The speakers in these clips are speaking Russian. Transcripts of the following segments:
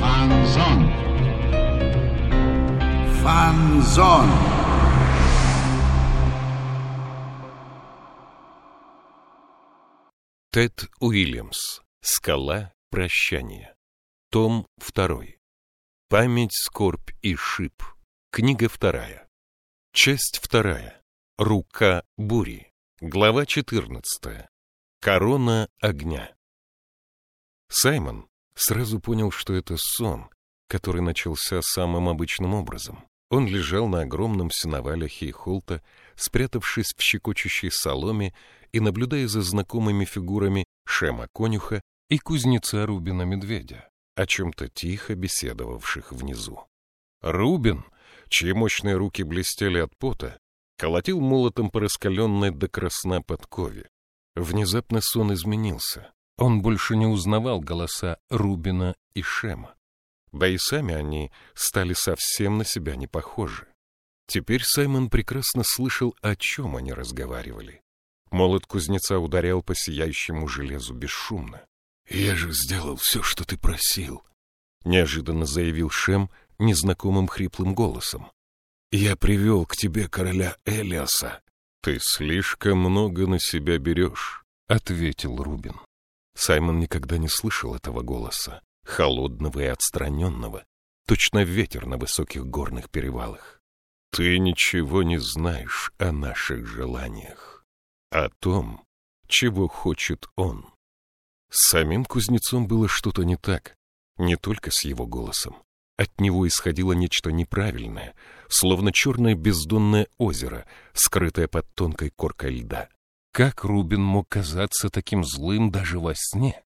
Фанзон. Фанзон. Тед Уильямс. Скала прощания. Том 2. Память, скорбь и шип. Книга вторая. Часть вторая. Рука бури. Глава 14. Корона огня. Саймон сразу понял, что это сон, который начался самым обычным образом. Он лежал на огромном сеновале Хейхолта, спрятавшись в щекочущей соломе и наблюдая за знакомыми фигурами Шема Конюха и кузнеца Рубина Медведя, о чем-то тихо беседовавших внизу. Рубин, чьи мощные руки блестели от пота, колотил молотом по раскаленной до красна подкове. Внезапно сон изменился. Он больше не узнавал голоса Рубина и Шема. Да и сами они стали совсем на себя не похожи. Теперь Саймон прекрасно слышал, о чем они разговаривали. Молот кузнеца ударял по сияющему железу бесшумно. «Я же сделал все, что ты просил», — неожиданно заявил Шем незнакомым хриплым голосом. «Я привел к тебе короля Элиаса». «Ты слишком много на себя берешь», — ответил Рубин. Саймон никогда не слышал этого голоса, холодного и отстраненного, точно ветер на высоких горных перевалах. «Ты ничего не знаешь о наших желаниях, о том, чего хочет он». С самим кузнецом было что-то не так, не только с его голосом. От него исходило нечто неправильное, словно черное бездонное озеро, скрытое под тонкой коркой льда. Как Рубин мог казаться таким злым даже во сне?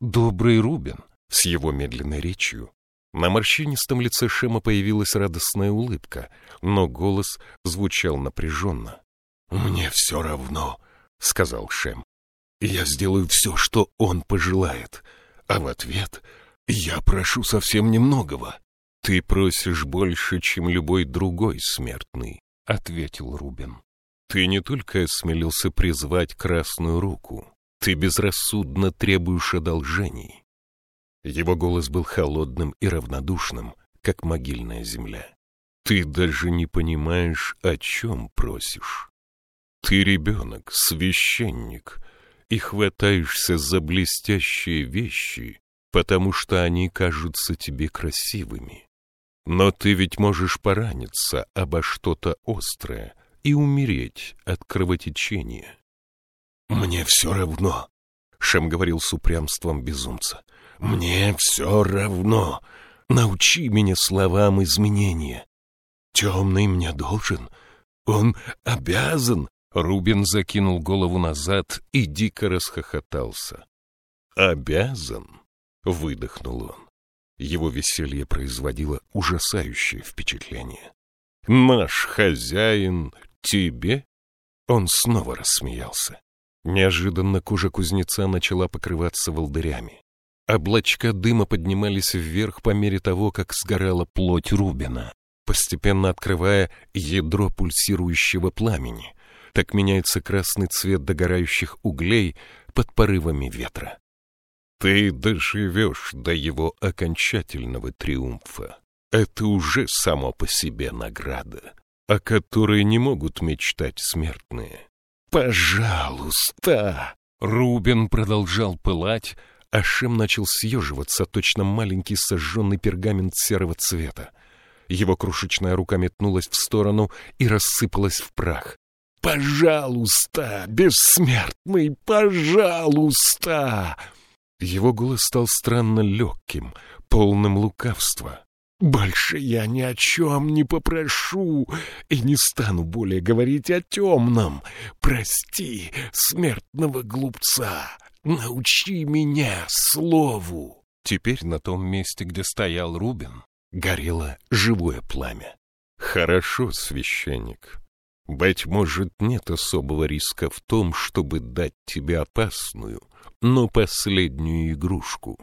Добрый Рубин с его медленной речью. На морщинистом лице Шема появилась радостная улыбка, но голос звучал напряженно. «Мне все равно», — сказал Шем. «Я сделаю все, что он пожелает, а в ответ я прошу совсем немногого». «Ты просишь больше, чем любой другой смертный», — ответил Рубин. Ты не только осмелился призвать Красную Руку, ты безрассудно требуешь одолжений. Его голос был холодным и равнодушным, как могильная земля. Ты даже не понимаешь, о чем просишь. Ты ребенок, священник, и хватаешься за блестящие вещи, потому что они кажутся тебе красивыми. Но ты ведь можешь пораниться обо что-то острое, и умереть от кровотечения. «Мне все равно», — Шем говорил с упрямством безумца. «Мне все равно. Научи меня словам изменения. Темный мне должен. Он обязан». Рубин закинул голову назад и дико расхохотался. «Обязан?» — выдохнул он. Его веселье производило ужасающее впечатление. «Наш хозяин «Тебе?» Он снова рассмеялся. Неожиданно кожа кузнеца начала покрываться волдырями. Облачка дыма поднимались вверх по мере того, как сгорала плоть Рубина, постепенно открывая ядро пульсирующего пламени. Так меняется красный цвет догорающих углей под порывами ветра. Ты доживешь до его окончательного триумфа. Это уже само по себе награда о которой не могут мечтать смертные. «Пожалуйста!» Рубин продолжал пылать, а Шем начал съеживаться, точно маленький сожженный пергамент серого цвета. Его крошечная рука метнулась в сторону и рассыпалась в прах. «Пожалуйста, бессмертный, пожалуйста!» Его голос стал странно легким, полным лукавства. Больше я ни о чем не попрошу и не стану более говорить о темном. Прости, смертного глупца, научи меня слову. Теперь на том месте, где стоял Рубин, горело живое пламя. Хорошо, священник. Быть может, нет особого риска в том, чтобы дать тебе опасную, но последнюю игрушку.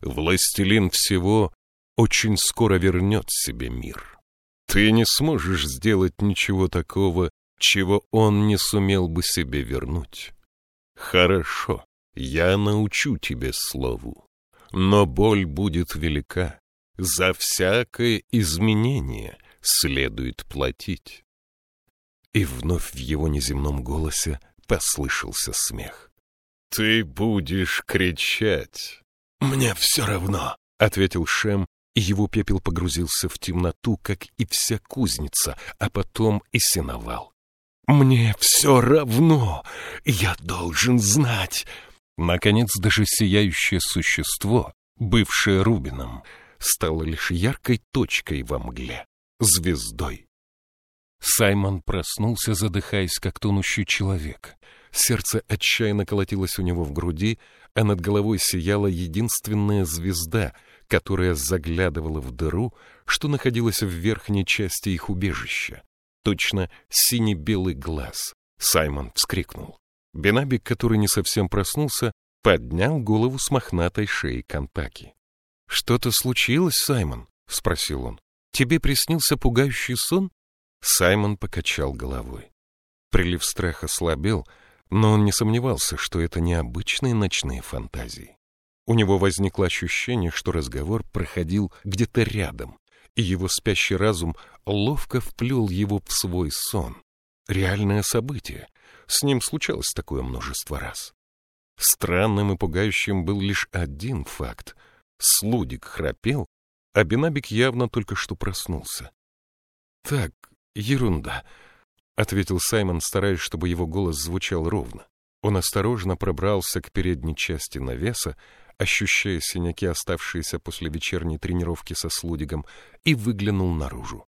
Властелин всего очень скоро вернет себе мир. Ты не сможешь сделать ничего такого, чего он не сумел бы себе вернуть. Хорошо, Я научу тебе слову, но боль будет велика. За всякое изменение следует платить. И вновь в его неземном голосе послышался смех. «Ты будешь кричать!» «Мне все равно!» — ответил Шем, и его пепел погрузился в темноту, как и вся кузница, а потом и сеновал. «Мне все равно! Я должен знать!» Наконец, даже сияющее существо, бывшее Рубином, стало лишь яркой точкой во мгле, звездой. Саймон проснулся, задыхаясь, как тонущий человек. Сердце отчаянно колотилось у него в груди, а над головой сияла единственная звезда, которая заглядывала в дыру, что находилась в верхней части их убежища. Точно сине-белый глаз. Саймон вскрикнул. Бенабик, который не совсем проснулся, поднял голову с мохнатой шеи Кантаки. — Что-то случилось, Саймон? — спросил он. — Тебе приснился пугающий сон? Саймон покачал головой. Прилив страха слабел, но он не сомневался, что это необычные ночные фантазии. У него возникло ощущение, что разговор проходил где-то рядом, и его спящий разум ловко вплел его в свой сон. Реальное событие. С ним случалось такое множество раз. Странным и пугающим был лишь один факт. Слудик храпел, а Бенабик явно только что проснулся. Так, ерунда, — ответил Саймон, стараясь, чтобы его голос звучал ровно. Он осторожно пробрался к передней части навеса, ощущая синяки, оставшиеся после вечерней тренировки со Слудигом, и выглянул наружу.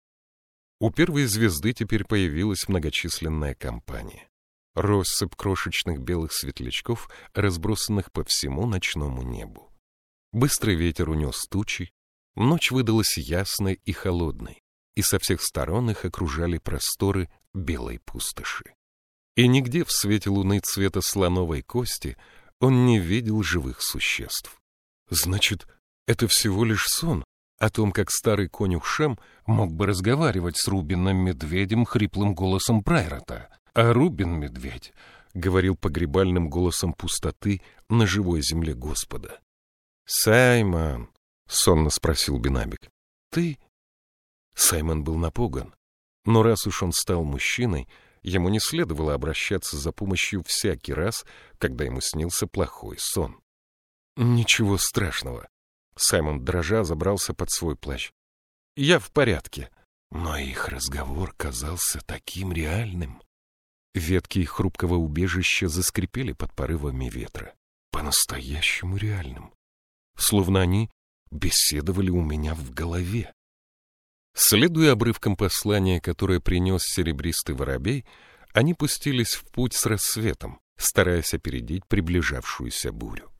У первой звезды теперь появилась многочисленная компания. Россыпь крошечных белых светлячков, разбросанных по всему ночному небу. Быстрый ветер унес тучи, ночь выдалась ясной и холодной, и со всех сторон их окружали просторы белой пустоши. И нигде в свете луны цвета слоновой кости он не видел живых существ. Значит, это всего лишь сон о том, как старый конюх Шем мог бы разговаривать с Рубином Медведем хриплым голосом Прайрота, а Рубин-медведь говорил погребальным голосом пустоты на живой земле Господа. «Саймон», — сонно спросил Бенабик, — «ты...» Саймон был напуган. Но раз уж он стал мужчиной, ему не следовало обращаться за помощью всякий раз, когда ему снился плохой сон. «Ничего страшного». Саймон дрожа забрался под свой плащ. «Я в порядке». Но их разговор казался таким реальным. Ветки хрупкого убежища заскрипели под порывами ветра. По-настоящему реальным. Словно они беседовали у меня в голове. Следуя обрывкам послания, которое принес серебристый воробей, они пустились в путь с рассветом, стараясь опередить приближавшуюся бурю.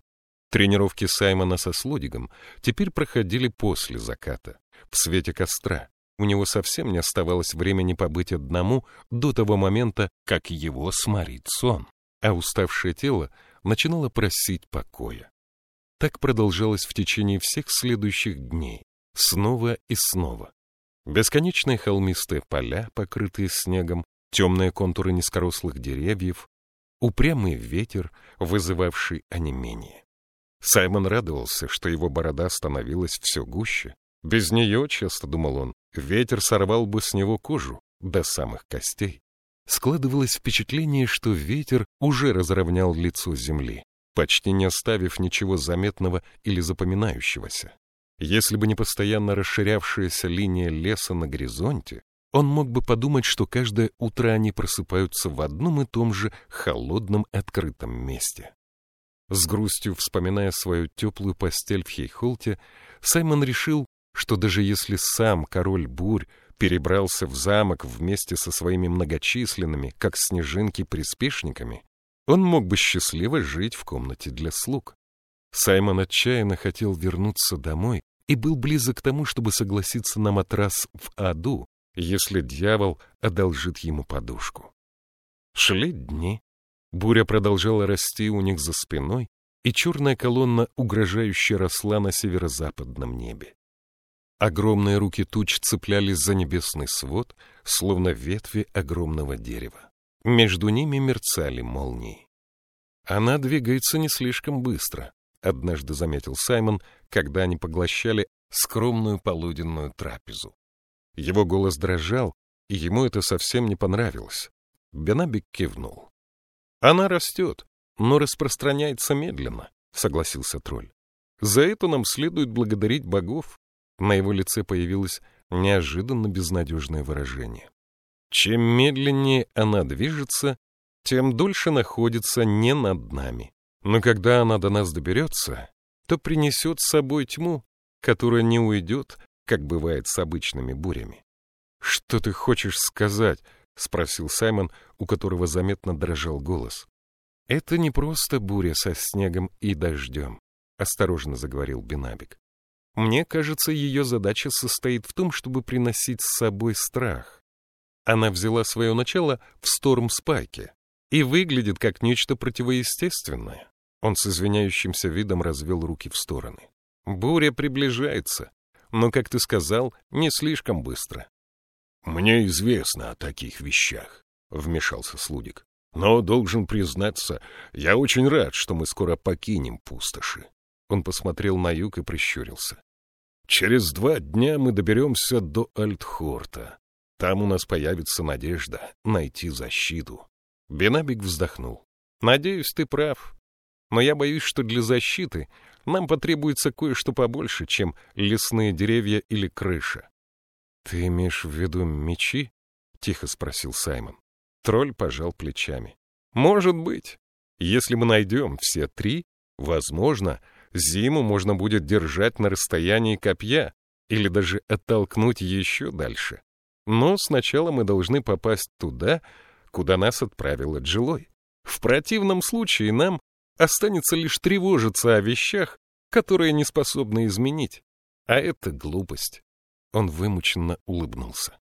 Тренировки Саймона со Слодигом теперь проходили после заката, в свете костра. У него совсем не оставалось времени побыть одному до того момента, как его сморит сон, а уставшее тело начинало просить покоя. Так продолжалось в течение всех следующих дней, снова и снова. Бесконечные холмистые поля, покрытые снегом, темные контуры низкорослых деревьев, упрямый ветер, вызывавший онемение. Саймон радовался, что его борода становилась все гуще. Без нее, часто думал он, ветер сорвал бы с него кожу до самых костей. Складывалось впечатление, что ветер уже разровнял лицо земли, почти не оставив ничего заметного или запоминающегося. Если бы не постоянно расширявшаяся линия леса на горизонте, он мог бы подумать, что каждое утро они просыпаются в одном и том же холодном открытом месте. С грустью вспоминая свою теплую постель в Хейхолте, Саймон решил, что даже если сам король бурь перебрался в замок вместе со своими многочисленными, как снежинки, приспешниками, он мог бы счастливо жить в комнате для слуг. Саймон отчаянно хотел вернуться домой и был близок к тому, чтобы согласиться на матрас в аду, если дьявол одолжит ему подушку. Шли дни. Буря продолжала расти у них за спиной, и черная колонна угрожающе росла на северо-западном небе. Огромные руки туч цеплялись за небесный свод, словно ветви огромного дерева. Между ними мерцали молнии. Она двигается не слишком быстро, однажды заметил Саймон, когда они поглощали скромную полуденную трапезу. Его голос дрожал, и ему это совсем не понравилось. Бенабик кивнул. Она растет, но распространяется медленно, согласился тролль. За это нам следует благодарить богов. На его лице появилось неожиданно безнадежное выражение. Чем медленнее она движется, тем дольше находится не над нами. Но когда она до нас доберется, то принесет с собой тьму, которая не уйдет, как бывает с обычными бурями. — Что ты хочешь сказать? — спросил Саймон, у которого заметно дрожал голос. — Это не просто буря со снегом и дождем, — осторожно заговорил Бенабик. Мне кажется, ее задача состоит в том, чтобы приносить с собой страх. Она взяла свое начало в Сторм-Спайке и выглядит как нечто противоестественное. Он с извиняющимся видом развел руки в стороны. Буря приближается, но, как ты сказал, не слишком быстро. — Мне известно о таких вещах, — вмешался Слудик. — Но, должен признаться, я очень рад, что мы скоро покинем пустоши. Он посмотрел на юг и прищурился. Через два дня мы доберемся до Альтхорта. Там у нас появится надежда найти защиту. Бенабик вздохнул. Надеюсь, ты прав. Но я боюсь, что для защиты нам потребуется кое-что побольше, чем лесные деревья или крыша. Ты имеешь в виду мечи? Тихо спросил Саймон. Тролль пожал плечами. Может быть. Если мы найдем все три, возможно, зиму можно будет держать на расстоянии копья или даже оттолкнуть еще дальше. Но сначала мы должны попасть туда, куда нас отправила Джилой. В противном случае нам останется лишь тревожиться о вещах, которые не способны изменить. А это глупость. Он вымученно улыбнулся.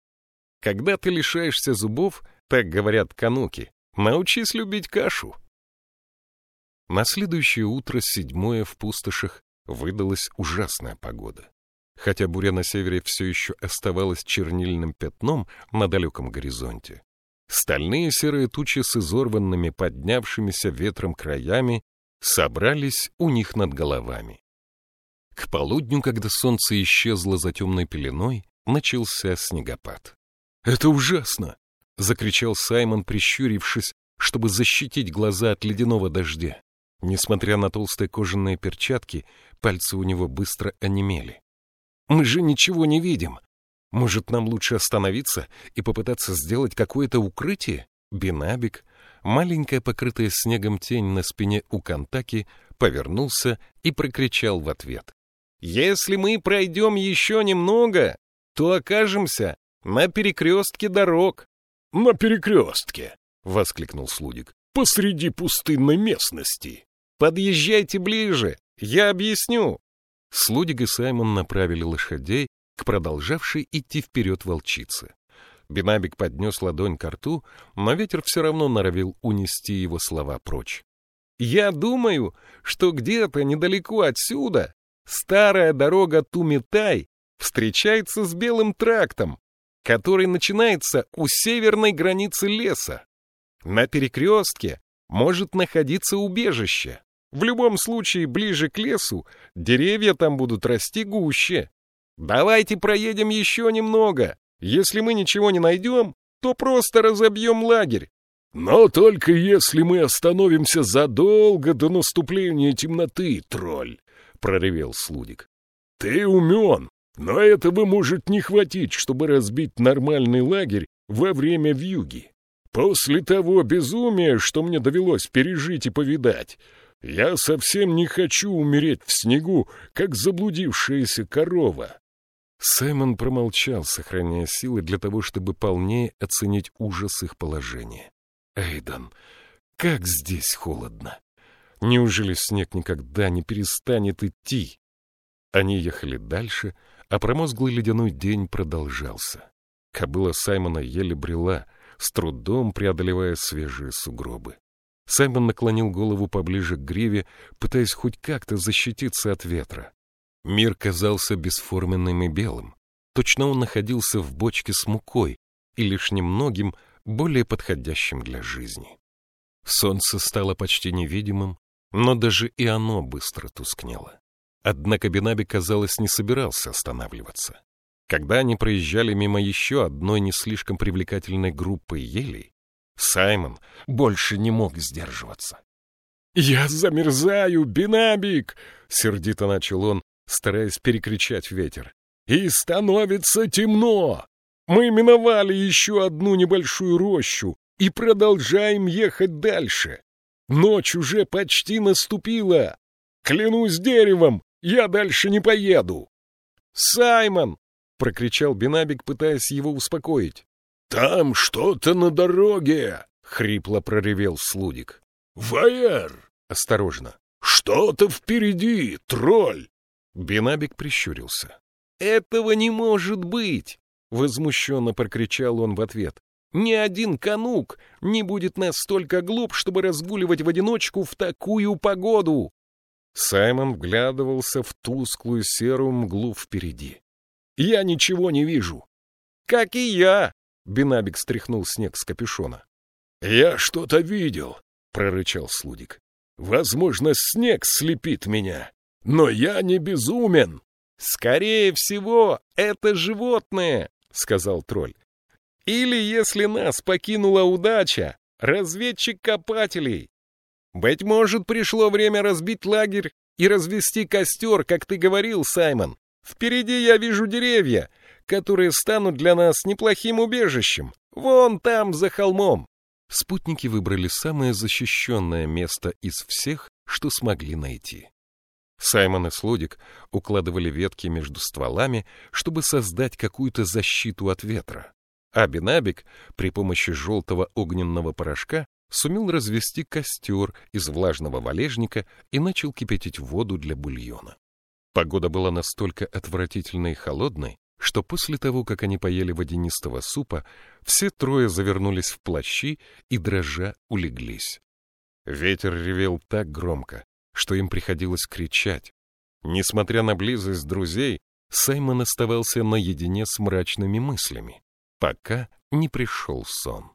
Когда ты лишаешься зубов, так говорят кануки, научись любить кашу. На следующее утро, седьмое в пустошах, выдалась ужасная погода. Хотя буря на севере все еще оставалась чернильным пятном на далеком горизонте. Стальные серые тучи с изорванными, поднявшимися ветром краями собрались у них над головами. К полудню, когда солнце исчезло за темной пеленой, начался снегопад. «Это ужасно!» — закричал Саймон, прищурившись, чтобы защитить глаза от ледяного дождя. Несмотря на толстые кожаные перчатки, пальцы у него быстро онемели. «Мы же ничего не видим. Может, нам лучше остановиться и попытаться сделать какое-то укрытие?» Бинабик, маленькая покрытая снегом тень на спине у Кантаки, повернулся и прокричал в ответ. «Если мы пройдем еще немного, то окажемся на перекрестке дорог». «На перекрестке!» — воскликнул Слудик. «Посреди пустынной местности!» «Подъезжайте ближе, я объясню». Слудик и Саймон направили лошадей к продолжавшей идти вперед волчице. Бинабик поднес ладонь к рту, но ветер все равно норовил унести его слова прочь. «Я думаю, что где-то недалеко отсюда старая дорога Тумитай встречается с Белым трактом, который начинается у северной границы леса. На перекрестке может находиться убежище. В любом случае, ближе к лесу деревья там будут расти гуще. Давайте проедем еще немного. Если мы ничего не найдем, то просто разобьем лагерь. Но только если мы остановимся задолго до наступления темноты, тролль, — проревел Слудик. Ты умен, но этого может не хватить, чтобы разбить нормальный лагерь во время вьюги. После того безумия, что мне довелось пережить и повидать, я совсем не хочу умереть в снегу, как заблудившаяся корова. Саймон промолчал, сохраняя силы для того, чтобы полнее оценить ужас их положения. Эйден, как здесь холодно! Неужели снег никогда не перестанет идти? Они ехали дальше, а промозглый ледяной день продолжался. Кобыла Саймона еле брела, с трудом преодолевая свежие сугробы. Саймон наклонил голову поближе к гриве, пытаясь хоть как-то защититься от ветра. Мир казался бесформенным и белым. Точно он находился в бочке с мукой и лишь немногим более подходящим для жизни. Солнце стало почти невидимым, но даже и оно быстро тускнело. Однако Бенаби, казалось, не собирался останавливаться. Когда они проезжали мимо еще одной не слишком привлекательной группы елей, Саймон больше не мог сдерживаться. «Я замерзаю, Бинабик!» — сердито начал он, стараясь перекричать ветер. «И становится темно! Мы миновали еще одну небольшую рощу и продолжаем ехать дальше. Ночь уже почти наступила. Клянусь деревом, я дальше не поеду!» «Саймон!» — прокричал Бинабик, пытаясь его успокоить. «Там что-то на дороге!» — хрипло проревел Слудик. «Ваер!» — осторожно. «Что-то впереди, тролль!» Бинабик прищурился. «Этого не может быть!» — возмущенно прокричал он в ответ. «Ни один канук не будет настолько глуп, чтобы разгуливать в одиночку в такую погоду!» Саймон вглядывался в тусклую серую мглу впереди. «Я ничего не вижу!» «Как и я!» — Бинабик стряхнул снег с капюшона. «Я что-то видел!» — прорычал Слудик. «Возможно, снег слепит меня, но я не безумен!» «Скорее всего, это животное!» — сказал тролль. «Или, если нас покинула удача, разведчик копателей. Быть может, пришло время разбить лагерь и развести костер, как ты говорил, Саймон. Впереди я вижу деревья, которые станут для нас неплохим убежищем. Вон там, за холмом. Спутники выбрали самое защищенное место из всех, что смогли найти. Саймон и Слудик укладывали ветки между стволами, чтобы создать какую-то защиту от ветра. А Бенабик при помощи желтого огненного порошка сумел развести костер из влажного валежника и начал кипятить воду для бульона. Погода была настолько отвратительной и холодной, что после того, как они поели водянистого супа, все трое завернулись в плащи и, дрожа, улеглись. Ветер ревел так громко, что им приходилось кричать. Несмотря на близость друзей, Саймон оставался наедине с мрачными мыслями, пока не пришел сон.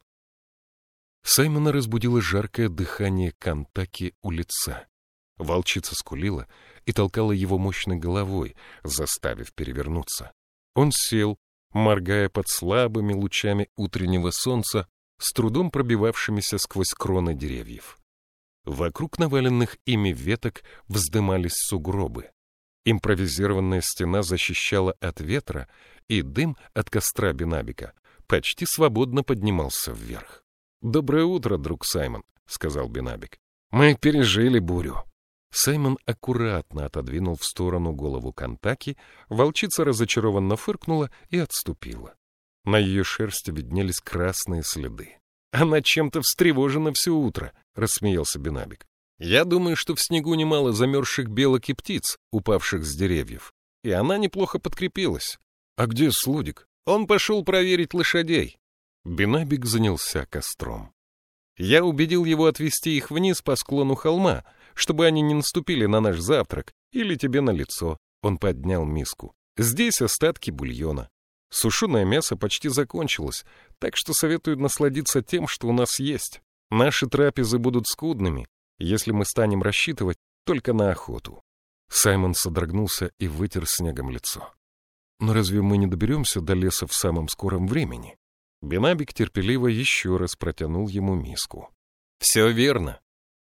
Саймона разбудило жаркое дыхание Кантаки у лица. Волчица скулила и толкала его мощной головой, заставив перевернуться. Он сел, моргая под слабыми лучами утреннего солнца, с трудом пробивавшимися сквозь кроны деревьев. Вокруг наваленных ими веток вздымались сугробы. Импровизированная стена защищала от ветра, и дым от костра Бенабика почти свободно поднимался вверх. «Доброе утро, друг Саймон», — сказал Бенабик. «Мы пережили бурю». Саймон аккуратно отодвинул в сторону голову Кантаки, волчица разочарованно фыркнула и отступила. На ее шерсти виднелись красные следы. «Она чем-то встревожена все утро», — рассмеялся Бенабик. «Я думаю, что в снегу немало замерзших белок и птиц, упавших с деревьев, и она неплохо подкрепилась. А где Слудик? Он пошел проверить лошадей. Бинабик занялся костром. Я убедил его отвести их вниз по склону холма, чтобы они не наступили на наш завтрак или тебе на лицо. Он поднял миску. Здесь остатки бульона. Сушеное мясо почти закончилось, так что советую насладиться тем, что у нас есть. Наши трапезы будут скудными, если мы станем рассчитывать только на охоту. Саймон содрогнулся и вытер снегом лицо. Но разве мы не доберемся до леса в самом скором времени? Бенабик терпеливо еще раз протянул ему миску. «Все верно.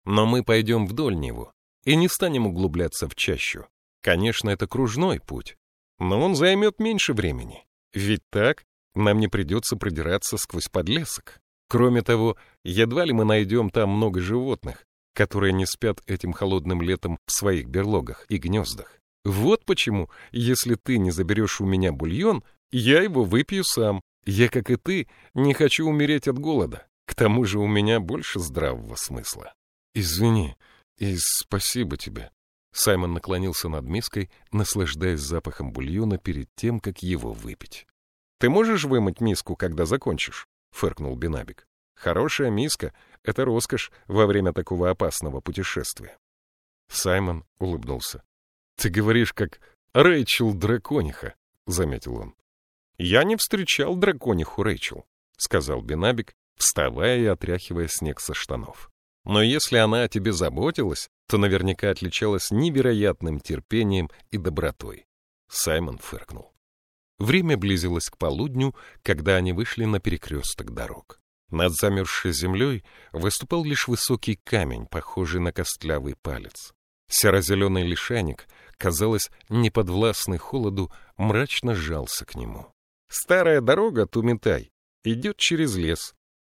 Но мы пойдем вдоль него и не станем углубляться в чащу. Конечно, это кружной путь, но он займет меньше времени. Ведь так нам не придется продираться сквозь подлесок. Кроме того, едва ли мы найдем там много животных, которые не спят этим холодным летом в своих берлогах и гнездах. Вот почему, если ты не заберешь у меня бульон, я его выпью сам, я, как и ты, не хочу умереть от голода. К тому же у меня больше здравого смысла. Извини и спасибо тебе. Саймон наклонился над миской, наслаждаясь запахом бульона перед тем, как его выпить. «Ты можешь вымыть миску, когда закончишь?» — фыркнул Бенабик. «Хорошая миска — это роскошь во время такого опасного путешествия». Саймон улыбнулся. «Ты говоришь, как Рэйчел Дракониха», — заметил он. «Я не встречал дракониху Рэйчел», — сказал Бенабик, вставая и отряхивая снег со штанов. Но если она о тебе заботилась, то наверняка отличалась невероятным терпением и добротой. Саймон фыркнул. Время близилось к полудню, когда они вышли на перекресток дорог. Над замерзшей землей выступал лишь высокий камень, похожий на костлявый палец. Серо-зеленый лишайник, казалось, неподвластный холоду, мрачно сжался к нему. «Старая дорога, Тумитай, идет через лес».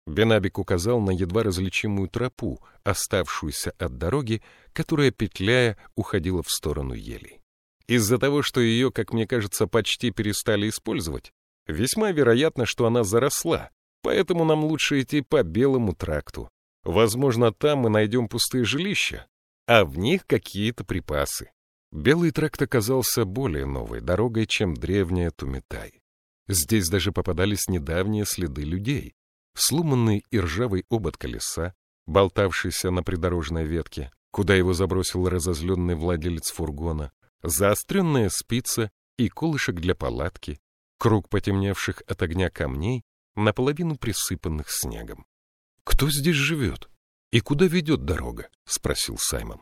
Бенабик указал на едва различимую тропу, оставшуюся от дороги, которая, петляя, уходила в сторону елей. Из-за того, что ее, как мне кажется, почти перестали использовать, весьма вероятно, что она заросла, поэтому нам лучше идти по белому тракту. Возможно, там мы найдем пустые жилища, а в них какие-то припасы. Белый тракт оказался более новой дорогой, чем древняя Тумитай. Здесь даже попадались недавние следы людей. Сломанный и ржавый обод колеса, болтавшийся на придорожной ветке, куда его забросил разозленный владелец фургона, заостренная спица и колышек для палатки, круг потемневших от огня камней, наполовину присыпанных снегом. «Кто здесь живет?» «И куда ведет дорога?» — спросил Саймон.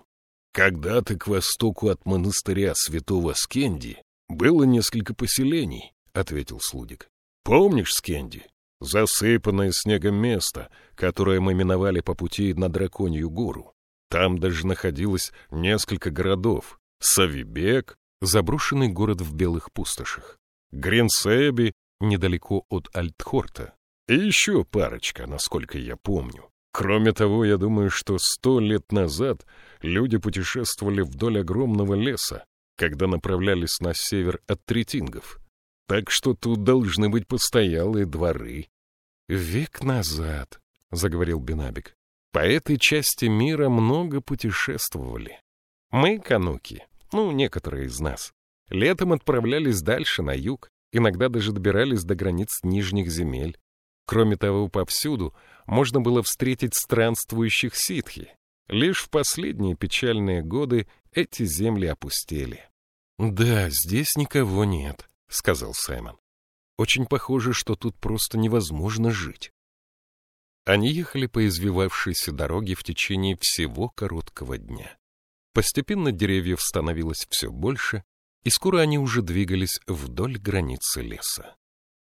«Когда-то к востоку от монастыря святого Скенди было несколько поселений», — ответил Слудик. «Помнишь Скенди? Засыпанное снегом место, которое мы миновали по пути на Драконью гору. Там даже находилось несколько городов. Савибек, заброшенный город в белых пустошах. Гринсеби, недалеко от Альтхорта. И еще парочка, насколько я помню. Кроме того, я думаю, что сто лет назад люди путешествовали вдоль огромного леса, когда направлялись на север от Третингов. Так что тут должны быть постоялые дворы. «Век назад», — заговорил Бенабик, — «по этой части мира много путешествовали. Мы, кануки, ну, некоторые из нас, летом отправлялись дальше, на юг, иногда даже добирались до границ нижних земель. Кроме того, повсюду можно было встретить странствующих ситхи. Лишь в последние печальные годы эти земли опустели. «Да, здесь никого нет», — сказал Саймон. «Очень похоже, что тут просто невозможно жить». Они ехали по извивавшейся дороге в течение всего короткого дня. Постепенно деревьев становилось все больше, и скоро они уже двигались вдоль границы леса.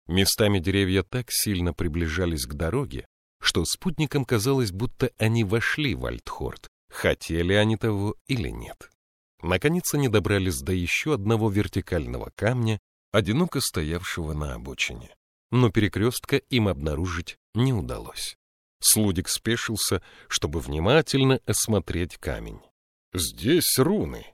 Местами деревья так сильно приближались к дороге, что спутникам казалось, будто они вошли в Альтхорд, хотели они того или нет. Наконец они добрались до еще одного вертикального камня, одиноко стоявшего на обочине. Но перекрестка им обнаружить не удалось. Слудик спешился, чтобы внимательно осмотреть камень. «Здесь руны,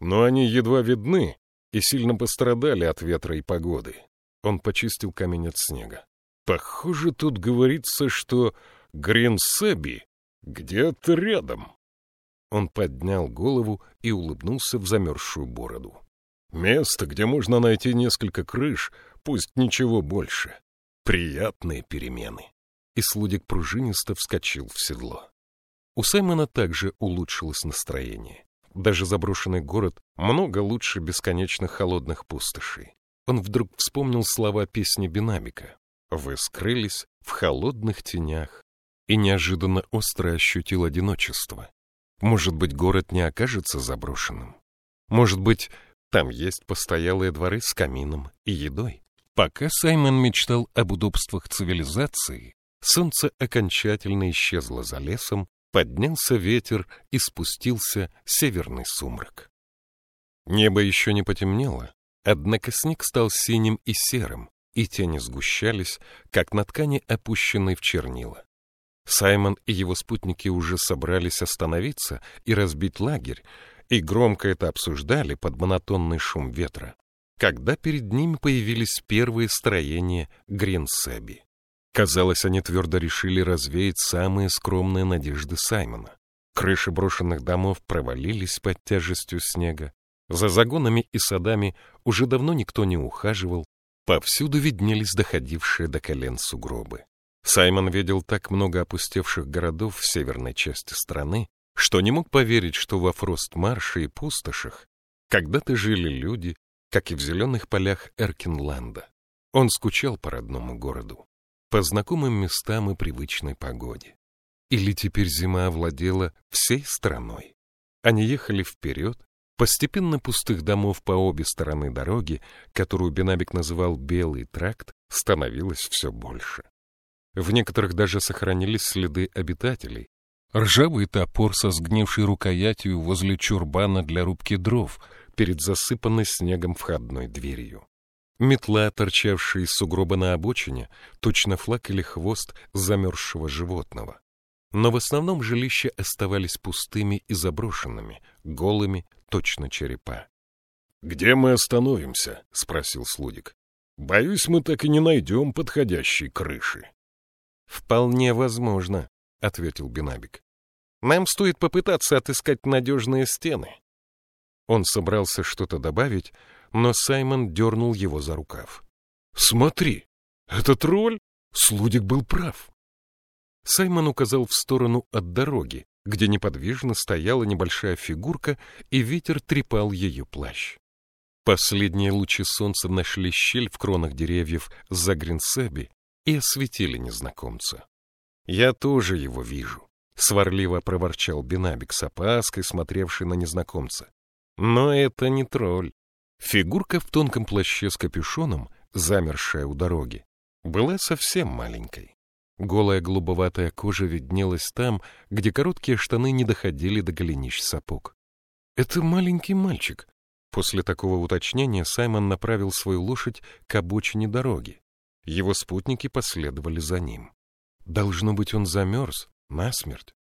но они едва видны и сильно пострадали от ветра и погоды. Он почистил камень от снега. Похоже, тут говорится, что Гринсеби где-то рядом. Он поднял голову и улыбнулся в замерзшую бороду. Место, где можно найти несколько крыш, пусть ничего больше. Приятные перемены. И слудик пружинисто вскочил в седло. У Саймона также улучшилось настроение. Даже заброшенный город много лучше бесконечно холодных пустошей он вдруг вспомнил слова песни Бинамика. «Вы скрылись в холодных тенях» и неожиданно остро ощутил одиночество. Может быть, город не окажется заброшенным? Может быть, там есть постоялые дворы с камином и едой? Пока Саймон мечтал об удобствах цивилизации, солнце окончательно исчезло за лесом, поднялся ветер и спустился северный сумрак. Небо еще не потемнело, Однако снег стал синим и серым, и тени сгущались, как на ткани, опущенной в чернила. Саймон и его спутники уже собрались остановиться и разбить лагерь, и громко это обсуждали под монотонный шум ветра, когда перед ними появились первые строения Гринсеби. Казалось, они твердо решили развеять самые скромные надежды Саймона. Крыши брошенных домов провалились под тяжестью снега, за загонами и садами уже давно никто не ухаживал, повсюду виднелись доходившие до колен сугробы. Саймон видел так много опустевших городов в северной части страны, что не мог поверить, что во Фростмарше и пустошах когда-то жили люди, как и в зеленых полях Эркинланда. Он скучал по родному городу, по знакомым местам и привычной погоде. Или теперь зима овладела всей страной? Они ехали вперед, постепенно пустых домов по обе стороны дороги, которую Бенабик называл «белый тракт», становилось все больше. В некоторых даже сохранились следы обитателей. Ржавый топор со сгнившей рукоятью возле чурбана для рубки дров перед засыпанной снегом входной дверью. Метла, торчавшая из сугроба на обочине, точно флаг или хвост замерзшего животного. Но в основном жилища оставались пустыми и заброшенными, голыми, точно черепа. — Где мы остановимся? — спросил Слудик. — Боюсь, мы так и не найдем подходящей крыши. — Вполне возможно, — ответил Бенабик. — Нам стоит попытаться отыскать надежные стены. Он собрался что-то добавить, но Саймон дернул его за рукав. — Смотри, это тролль? Слудик был прав. Саймон указал в сторону от дороги, где неподвижно стояла небольшая фигурка, и ветер трепал ее плащ. Последние лучи солнца нашли щель в кронах деревьев за Гринсеби и осветили незнакомца. «Я тоже его вижу», — сварливо проворчал Бенабик с опаской, смотревший на незнакомца. «Но это не тролль. Фигурка в тонком плаще с капюшоном, замершая у дороги, была совсем маленькой. Голая голубоватая кожа виднелась там, где короткие штаны не доходили до голенищ сапог. «Это маленький мальчик». После такого уточнения Саймон направил свою лошадь к обочине дороги. Его спутники последовали за ним. Должно быть, он замерз, насмерть.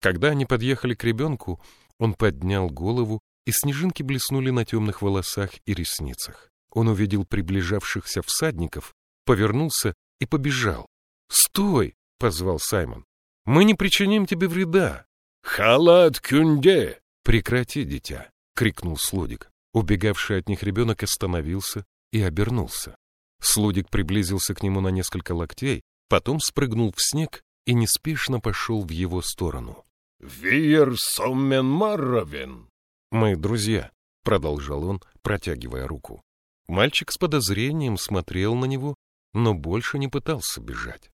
Когда они подъехали к ребенку, он поднял голову и снежинки блеснули на темных волосах и ресницах. Он увидел приближавшихся всадников, повернулся и побежал. «Стой!» — позвал Саймон. «Мы не причиним тебе вреда!» «Халат кюнде!» «Прекрати, дитя!» — крикнул Слудик. Убегавший от них ребенок остановился и обернулся. Слудик приблизился к нему на несколько локтей, потом спрыгнул в снег и неспешно пошел в его сторону. «Виер соммен марровен!» «Мы друзья», — продолжал он, протягивая руку. Мальчик с подозрением смотрел на него, но больше не пытался бежать.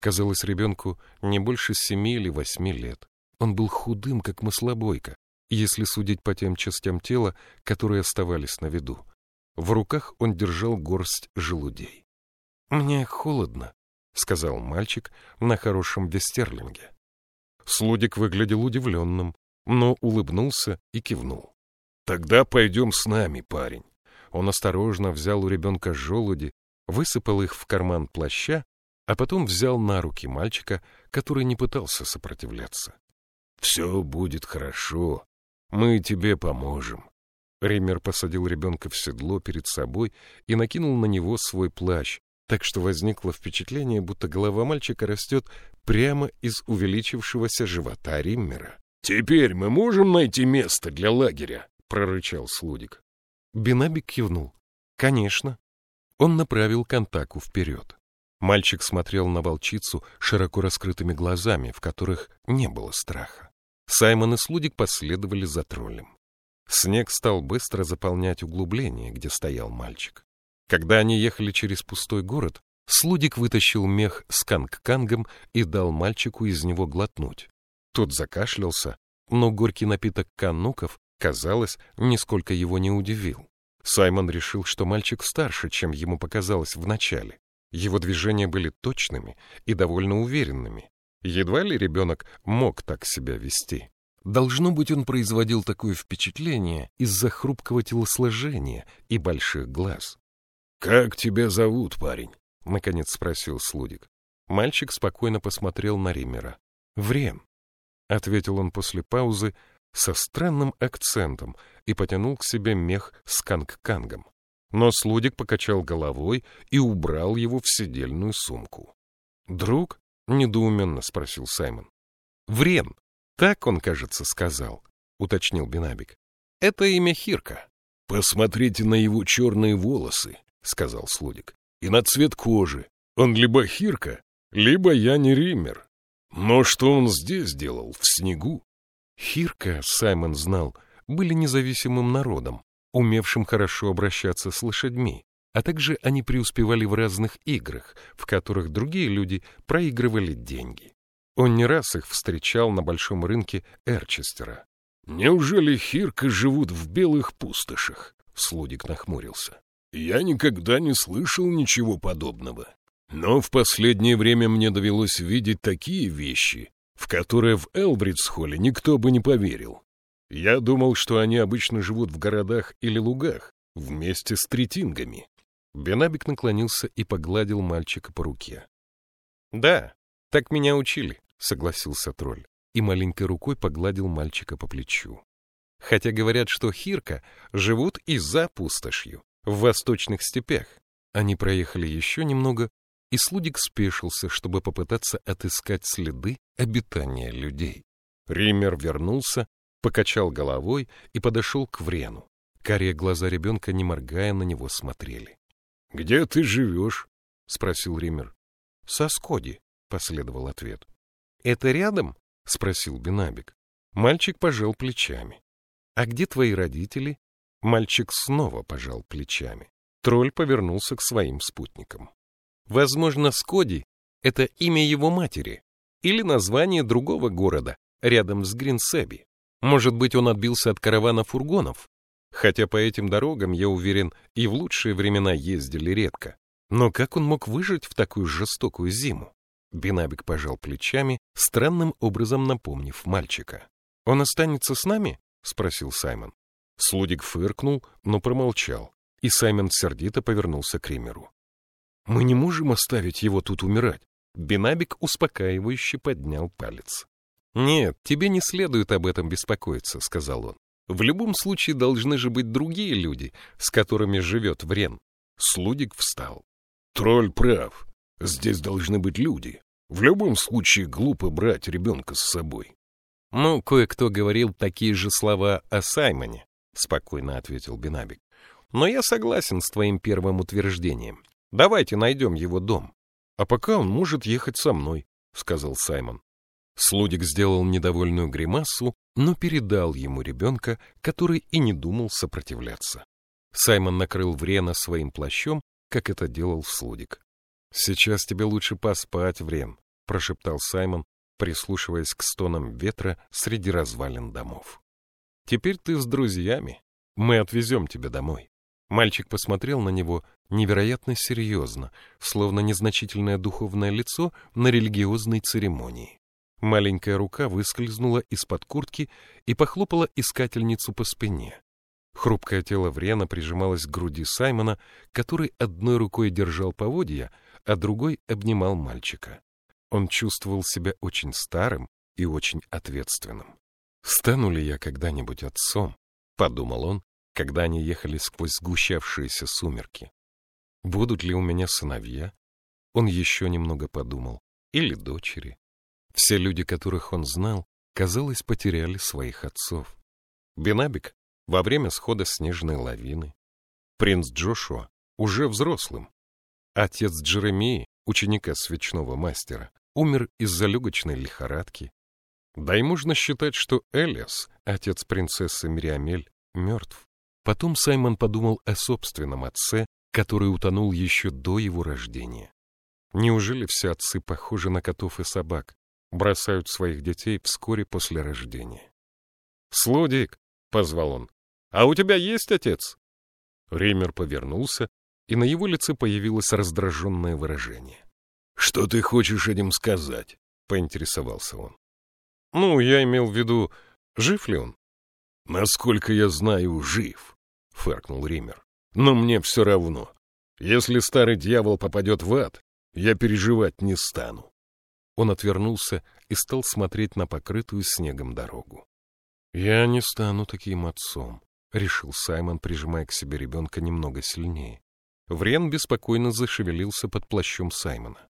Казалось ребенку не больше семи или восьми лет. Он был худым, как маслобойка, если судить по тем частям тела, которые оставались на виду. В руках он держал горсть желудей. «Мне холодно», — сказал мальчик на хорошем вестерлинге. Слудик выглядел удивленным, но улыбнулся и кивнул. «Тогда пойдем с нами, парень». Он осторожно взял у ребенка желуди, высыпал их в карман плаща, а потом взял на руки мальчика, который не пытался сопротивляться. «Все будет хорошо. Мы тебе поможем». Риммер посадил ребенка в седло перед собой и накинул на него свой плащ, так что возникло впечатление, будто голова мальчика растет прямо из увеличившегося живота Риммера. «Теперь мы можем найти место для лагеря?» — прорычал Слудик. Бенабик кивнул. «Конечно». Он направил контаку вперед. Мальчик смотрел на волчицу широко раскрытыми глазами, в которых не было страха. Саймон и Слудик последовали за троллем. Снег стал быстро заполнять углубление, где стоял мальчик. Когда они ехали через пустой город, Слудик вытащил мех с канг-кангом и дал мальчику из него глотнуть. Тот закашлялся, но горький напиток кануков, казалось, нисколько его не удивил. Саймон решил, что мальчик старше, чем ему показалось вначале. Его движения были точными и довольно уверенными. Едва ли ребенок мог так себя вести. Должно быть, он производил такое впечатление из-за хрупкого телосложения и больших глаз. — Как тебя зовут, парень? — наконец спросил Слудик. Мальчик спокойно посмотрел на Риммера. — Врен. — ответил он после паузы со странным акцентом и потянул к себе мех с канг-кангом. Но Слудик покачал головой и убрал его в сидельную сумку. «Друг?» — недоуменно спросил Саймон. «Врен. Так он, кажется, сказал», — уточнил Бенабик. «Это имя Хирка». «Посмотрите на его черные волосы», — сказал Слудик, — «и на цвет кожи. Он либо Хирка, либо я не Риммер». Но что он здесь делал, в снегу? Хирка, Саймон знал, были независимым народом, умевшим хорошо обращаться с лошадьми, а также они преуспевали в разных играх, в которых другие люди проигрывали деньги. Он не раз их встречал на большом рынке Эрчестера. «Неужели хирка живут в белых пустошах?» — Слудик нахмурился. «Я никогда не слышал ничего подобного. Но в последнее время мне довелось видеть такие вещи, в которые в Элбридсхолле никто бы не поверил. Я думал, что они обычно живут в городах или лугах, вместе с третингами. Бенабик наклонился и погладил мальчика по руке. — Да, так меня учили, — согласился тролль, и маленькой рукой погладил мальчика по плечу. Хотя говорят, что хирка живут и за пустошью, в восточных степях. Они проехали еще немного, и Слудик спешился, чтобы попытаться отыскать следы обитания людей. Ример вернулся, покачал головой и подошел к Врену. Карие глаза ребенка, не моргая, на него смотрели. — Где ты живешь? — спросил Ример. — Со Скоди, — последовал ответ. — Это рядом? — спросил Бенабик. Мальчик пожал плечами. — А где твои родители? Мальчик снова пожал плечами. Тролль повернулся к своим спутникам. Возможно, Скоди — это имя его матери или название другого города рядом с Гринсеби. Может быть, он отбился от каравана фургонов, хотя по этим дорогам, я уверен, и в лучшие времена ездили редко. Но как он мог выжить в такую жестокую зиму? Бинабик пожал плечами, странным образом напомнив мальчика. «Он останется с нами?» — спросил Саймон. Слудик фыркнул, но промолчал, и Саймон сердито повернулся к Римеру. «Мы не можем оставить его тут умирать». Бинабик успокаивающе поднял палец. «Нет, тебе не следует об этом беспокоиться», — сказал он. «В любом случае должны же быть другие люди, с которыми живет Врен». Слудик встал. «Тролль прав. Здесь должны быть люди. В любом случае глупо брать ребенка с собой». «Ну, кое-кто говорил такие же слова о Саймоне», — спокойно ответил Бинабик. «Но я согласен с твоим первым утверждением. Давайте найдем его дом. А пока он может ехать со мной, — сказал Саймон. Слудик сделал недовольную гримасу, но передал ему ребенка, который и не думал сопротивляться. Саймон накрыл Врена своим плащом, как это делал Слудик. — Сейчас тебе лучше поспать, Врен, — прошептал Саймон, прислушиваясь к стонам ветра среди развалин домов. — Теперь ты с друзьями. Мы отвезем тебя домой. Мальчик посмотрел на него невероятно серьезно, словно незначительное духовное лицо на религиозной церемонии. Маленькая рука выскользнула из-под куртки и похлопала искательницу по спине. Хрупкое тело Врена прижималось к груди Саймона, который одной рукой держал поводья, а другой обнимал мальчика. Он чувствовал себя очень старым и очень ответственным. «Стану ли я когда-нибудь отцом?» — подумал он, когда они ехали сквозь сгущавшиеся сумерки. Будут ли у меня сыновья? Он еще немного подумал. Или дочери? Все люди, которых он знал, казалось, потеряли своих отцов. Бенабик во время схода снежной лавины. Принц Джошуа уже взрослым. Отец Джеремии, ученика свечного мастера, умер из-за легочной лихорадки. Да и можно считать, что Элиас, отец принцессы Мириамель, мертв. Потом Саймон подумал о собственном отце, который утонул еще до его рождения. Неужели все отцы похожи на котов и собак, бросают своих детей вскоре после рождения? «Слудик!» — позвал он. «А у тебя есть отец?» Ример повернулся, и на его лице появилось раздраженное выражение. «Что ты хочешь этим сказать?» — поинтересовался он. «Ну, я имел в виду, жив ли он?» «Насколько я знаю, жив фыркнул Ример. Но мне все равно. Если старый дьявол попадет в ад, я переживать не стану. Он отвернулся и стал смотреть на покрытую снегом дорогу. «Я не стану таким отцом», — решил Саймон, прижимая к себе ребенка немного сильнее. Врен беспокойно зашевелился под плащом Саймона.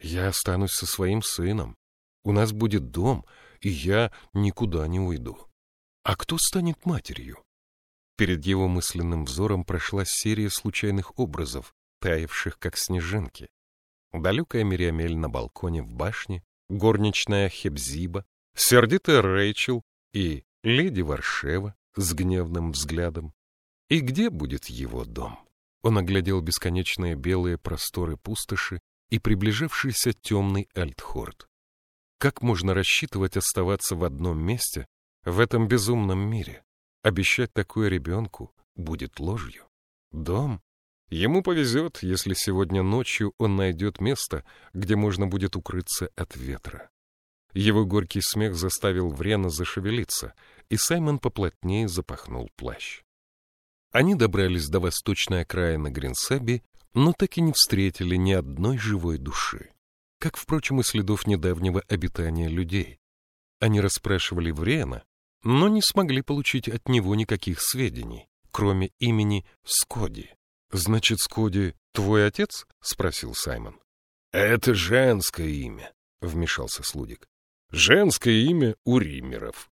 «Я останусь со своим сыном. У нас будет дом, и я никуда не уйду. А кто станет матерью? Перед его мысленным взором прошла серия случайных образов, таявших как снежинки. Далекая Мириамель на балконе в башне, горничная Хебзиба, сердитая Рэйчел и леди Варшева с гневным взглядом. И где будет его дом? Он оглядел бесконечные белые просторы пустоши и приближавшийся темный Альтхорд. Как можно рассчитывать оставаться в одном месте в этом безумном мире? Обещать такое ребенку будет ложью. Дом? Ему повезет, если сегодня ночью он найдет место, где можно будет укрыться от ветра. Его горький смех заставил Врена зашевелиться, и Саймон поплотнее запахнул плащ. Они добрались до восточной окраины Гринсаби, но так и не встретили ни одной живой души как, впрочем, и следов недавнего обитания людей. Они расспрашивали Врена, но не смогли получить от него никаких сведений, кроме имени Скоди. «Значит, Скоди твой отец?» — спросил Саймон. «Это женское имя», — вмешался Слудик. «Женское имя у Риммеров».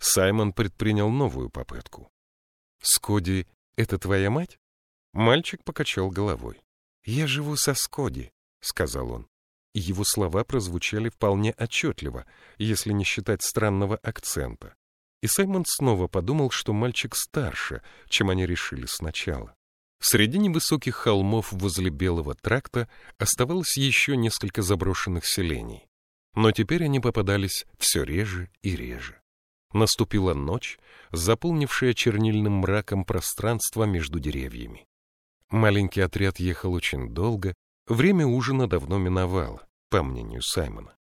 Саймон предпринял новую попытку. «Скоди — это твоя мать?» Мальчик покачал головой. «Я живу со Скоди», — сказал он его слова прозвучали вполне отчетливо, если не считать странного акцента. И Саймон снова подумал, что мальчик старше, чем они решили сначала. Среди невысоких холмов возле Белого тракта оставалось еще несколько заброшенных селений. Но теперь они попадались все реже и реже. Наступила ночь, заполнившая чернильным мраком пространство между деревьями. Маленький отряд ехал очень долго, Время ужина давно миновало, по мнению Саймона.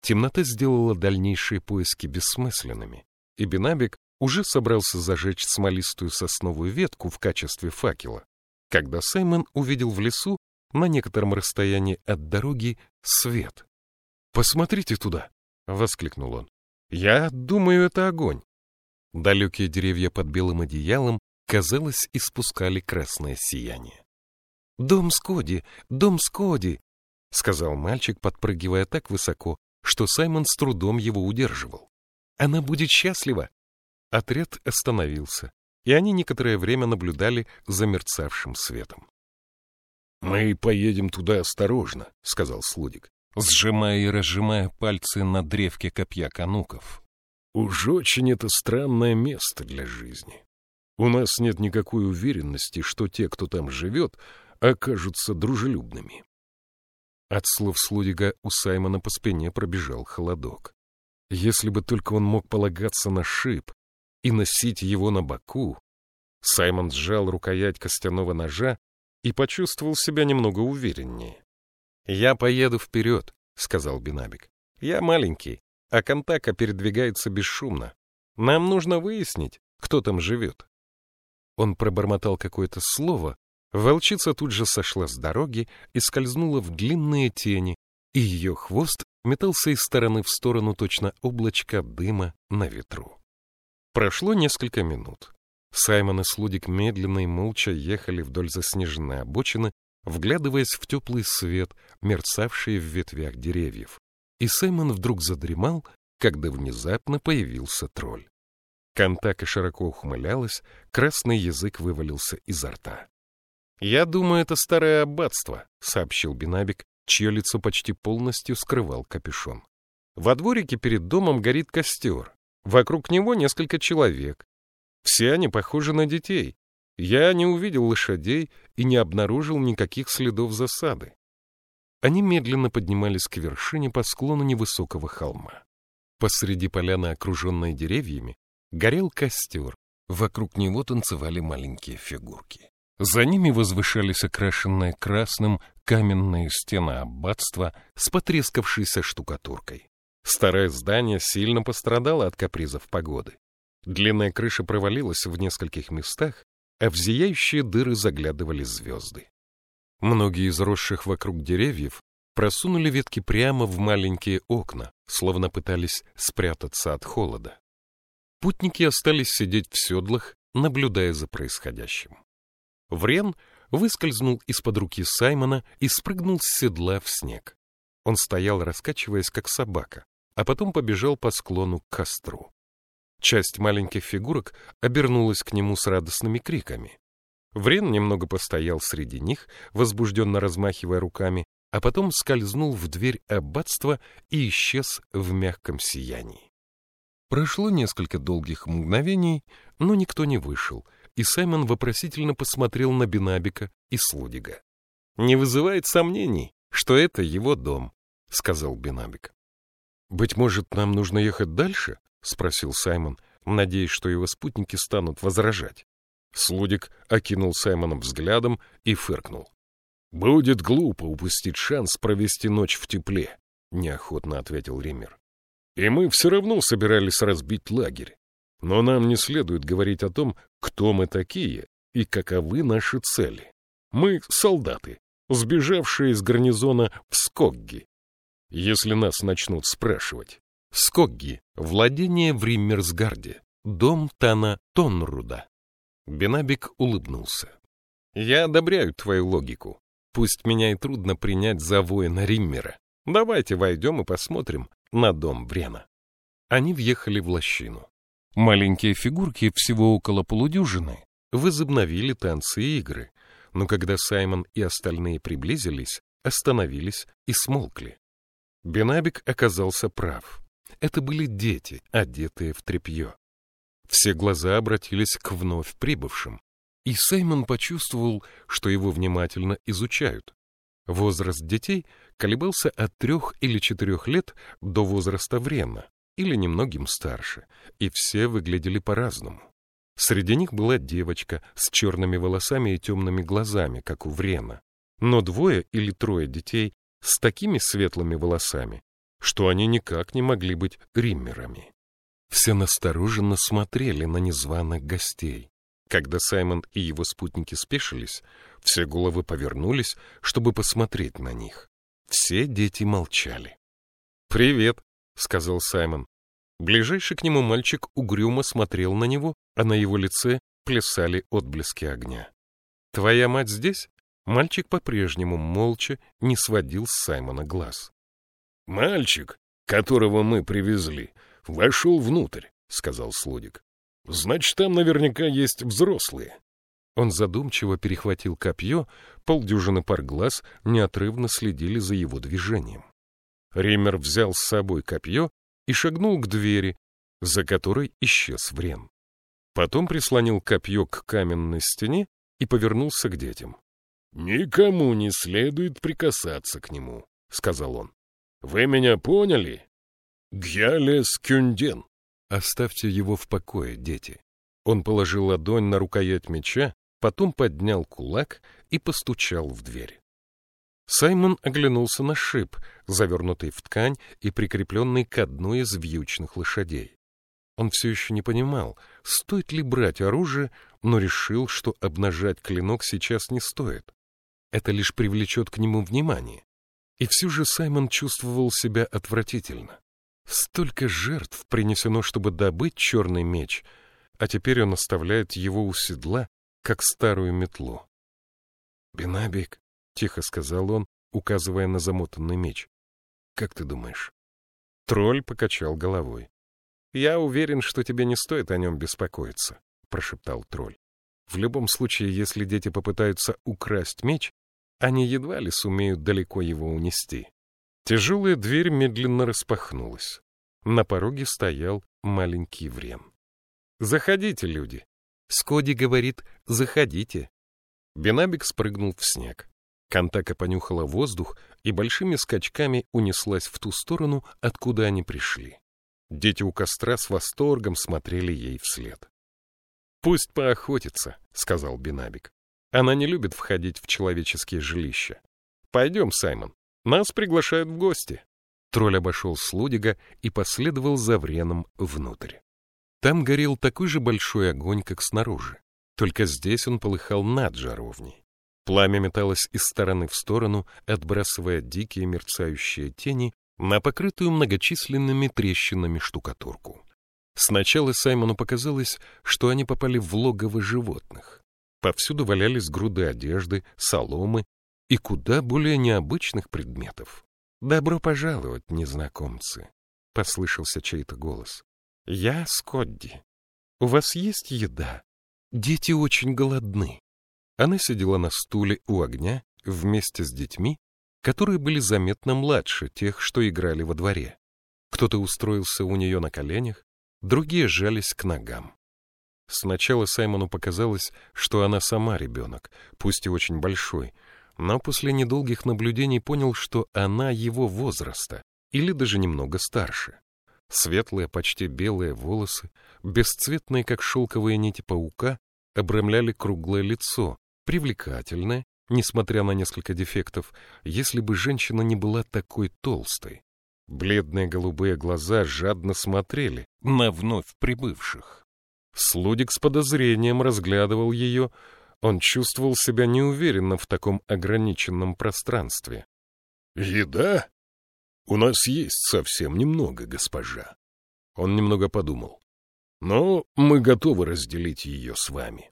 Темнота сделала дальнейшие поиски бессмысленными, и Бенабик уже собрался зажечь смолистую сосновую ветку в качестве факела, когда Саймон увидел в лесу на некотором расстоянии от дороги свет. «Посмотрите туда!» — воскликнул он. «Я думаю, это огонь!» Далекие деревья под белым одеялом, казалось, испускали красное сияние. «Дом Скоди! Дом Скоди!» — сказал мальчик, подпрыгивая так высоко, что Саймон с трудом его удерживал. «Она будет счастлива!» Отряд остановился, и они некоторое время наблюдали за мерцавшим светом. «Мы поедем туда осторожно», — сказал Слудик, сжимая и разжимая пальцы на древке копья кануков. «Уж очень это странное место для жизни. У нас нет никакой уверенности, что те, кто там живет, окажутся дружелюбными. От слов Слудига у Саймона по спине пробежал холодок. Если бы только он мог полагаться на шип и носить его на боку, Саймон сжал рукоять костяного ножа и почувствовал себя немного увереннее. «Я поеду вперед», — сказал Бинабик. «Я маленький, а Контака передвигается бесшумно. Нам нужно выяснить, кто там живет». Он пробормотал какое-то слово, Волчица тут же сошла с дороги и скользнула в длинные тени, и ее хвост метался из стороны в сторону точно облачка дыма на ветру. Прошло несколько минут. Саймон и Слудик медленно и молча ехали вдоль заснеженной обочины, вглядываясь в теплый свет, мерцавший в ветвях деревьев. И Саймон вдруг задремал, когда внезапно появился тролль. Контака широко ухмылялась, красный язык вывалился изо рта. «Я думаю, это старое аббатство», — сообщил Бинабик, чье лицо почти полностью скрывал капюшон. «Во дворике перед домом горит костер. Вокруг него несколько человек. Все они похожи на детей. Я не увидел лошадей и не обнаружил никаких следов засады». Они медленно поднимались к вершине по склону невысокого холма. Посреди поляны, окруженной деревьями, горел костер. Вокруг него танцевали маленькие фигурки. За ними возвышались окрашенные красным каменные стены аббатства с потрескавшейся штукатуркой. Старое здание сильно пострадало от капризов погоды. Длинная крыша провалилась в нескольких местах, а в зияющие дыры заглядывали звезды. Многие из росших вокруг деревьев просунули ветки прямо в маленькие окна, словно пытались спрятаться от холода. Путники остались сидеть в седлах, наблюдая за происходящим. Врен выскользнул из-под руки Саймона и спрыгнул с седла в снег. Он стоял, раскачиваясь, как собака, а потом побежал по склону к костру. Часть маленьких фигурок обернулась к нему с радостными криками. Врен немного постоял среди них, возбужденно размахивая руками, а потом скользнул в дверь аббатства и исчез в мягком сиянии. Прошло несколько долгих мгновений, но никто не вышел, и Саймон вопросительно посмотрел на Бинабика и Слудига. «Не вызывает сомнений, что это его дом», — сказал Бинабик. «Быть может, нам нужно ехать дальше?» — спросил Саймон, надеясь, что его спутники станут возражать. Слудик окинул Саймона взглядом и фыркнул. «Будет глупо упустить шанс провести ночь в тепле», — неохотно ответил Риммер. «И мы все равно собирались разбить лагерь. Но нам не следует говорить о том, кто мы такие и каковы наши цели. Мы — солдаты, сбежавшие из гарнизона в Скогги. Если нас начнут спрашивать. Скогги — владение в Риммерсгарде, дом Тана Тонруда. Бенабик улыбнулся. «Я одобряю твою логику. Пусть меня и трудно принять за воина Риммера. Давайте войдем и посмотрим на дом Врена». Они въехали в лощину. Маленькие фигурки, всего около полудюжины, возобновили танцы и игры, но когда Саймон и остальные приблизились, остановились и смолкли. Бенабик оказался прав. Это были дети, одетые в тряпье. Все глаза обратились к вновь прибывшим, и Сеймон почувствовал, что его внимательно изучают. Возраст детей колебался от трех или четырех лет до возраста Врена, или немногим старше, и все выглядели по-разному. Среди них была девочка с черными волосами и темными глазами, как у Врена, но двое или трое детей с такими светлыми волосами, что они никак не могли быть риммерами. Все настороженно смотрели на незваных гостей. Когда Саймон и его спутники спешились, все головы повернулись, чтобы посмотреть на них. Все дети молчали. «Привет», — сказал Саймон. Ближайший к нему мальчик угрюмо смотрел на него, а на его лице плясали отблески огня. «Твоя мать здесь?» Мальчик по-прежнему молча не сводил с Саймона глаз. «Мальчик, которого мы привезли, вошел внутрь», — сказал Слудик. «Значит, там наверняка есть взрослые». Он задумчиво перехватил копье, полдюжины пар глаз неотрывно следили за его движением. Риммер взял с собой копье и шагнул к двери, за которой исчез Врен. Потом прислонил копье к каменной стене и повернулся к детям. «Никому не следует прикасаться к нему», — сказал он. «Вы меня поняли? Гялес Кюнден». «Оставьте его в покое, дети». Он положил ладонь на рукоять меча, потом поднял кулак и постучал в дверь. Саймон оглянулся на шип, завернутый в ткань и прикрепленный к одной из вьючных лошадей. Он все еще не понимал, стоит ли брать оружие, но решил, что обнажать клинок сейчас не стоит. Это лишь привлечет к нему внимание. И все же Саймон чувствовал себя отвратительно. Столько жертв принесено, чтобы добыть черный меч, а теперь он оставляет его у седла, как старую метлу. «Бенабик», — тихо сказал он, указывая на замотанный меч, — «как ты думаешь?» Тролль покачал головой. «Я уверен, что тебе не стоит о нем беспокоиться», — прошептал тролль. «В любом случае, если дети попытаются украсть меч, они едва ли сумеют далеко его унести». Тяжелая дверь медленно распахнулась. На пороге стоял маленький Врен. «Заходите, люди!» Скоди говорит «заходите». Бенабик спрыгнул в снег. Кантака понюхала воздух и большими скачками унеслась в ту сторону, откуда они пришли. Дети у костра с восторгом смотрели ей вслед. «Пусть поохотится», — сказал Бенабик. «Она не любит входить в человеческие жилища. Пойдем, Саймон, нас приглашают в гости». Тролль обошел Слудига и последовал за Вреном внутрь. Там горел такой же большой огонь, как снаружи, только здесь он полыхал над жаровней. Пламя металось из стороны в сторону, отбрасывая дикие мерцающие тени на покрытую многочисленными трещинами штукатурку. Сначала Саймону показалось, что они попали в логово животных. Повсюду валялись груды одежды, соломы и куда более необычных предметов. «Добро пожаловать, незнакомцы!» — послышался чей-то голос. «Я Скотди. У вас есть еда? Дети очень голодны». Она сидела на стуле у огня вместе с детьми, которые были заметно младше тех, что играли во дворе. Кто-то устроился у нее на коленях, другие сжались к ногам. Сначала Саймону показалось, что она сама ребенок, пусть и очень большой, но после недолгих наблюдений понял, что она его возраста, или даже немного старше. Светлые, почти белые волосы, бесцветные, как шелковые нити паука, обрамляли круглое лицо, привлекательное, несмотря на несколько дефектов, если бы женщина не была такой толстой. Бледные голубые глаза жадно смотрели на вновь прибывших. Слудик с подозрением разглядывал ее, он чувствовал себя неуверенно в таком ограниченном пространстве. «Еда? У нас есть совсем немного, госпожа». Он немного подумал. «Но мы готовы разделить ее с вами».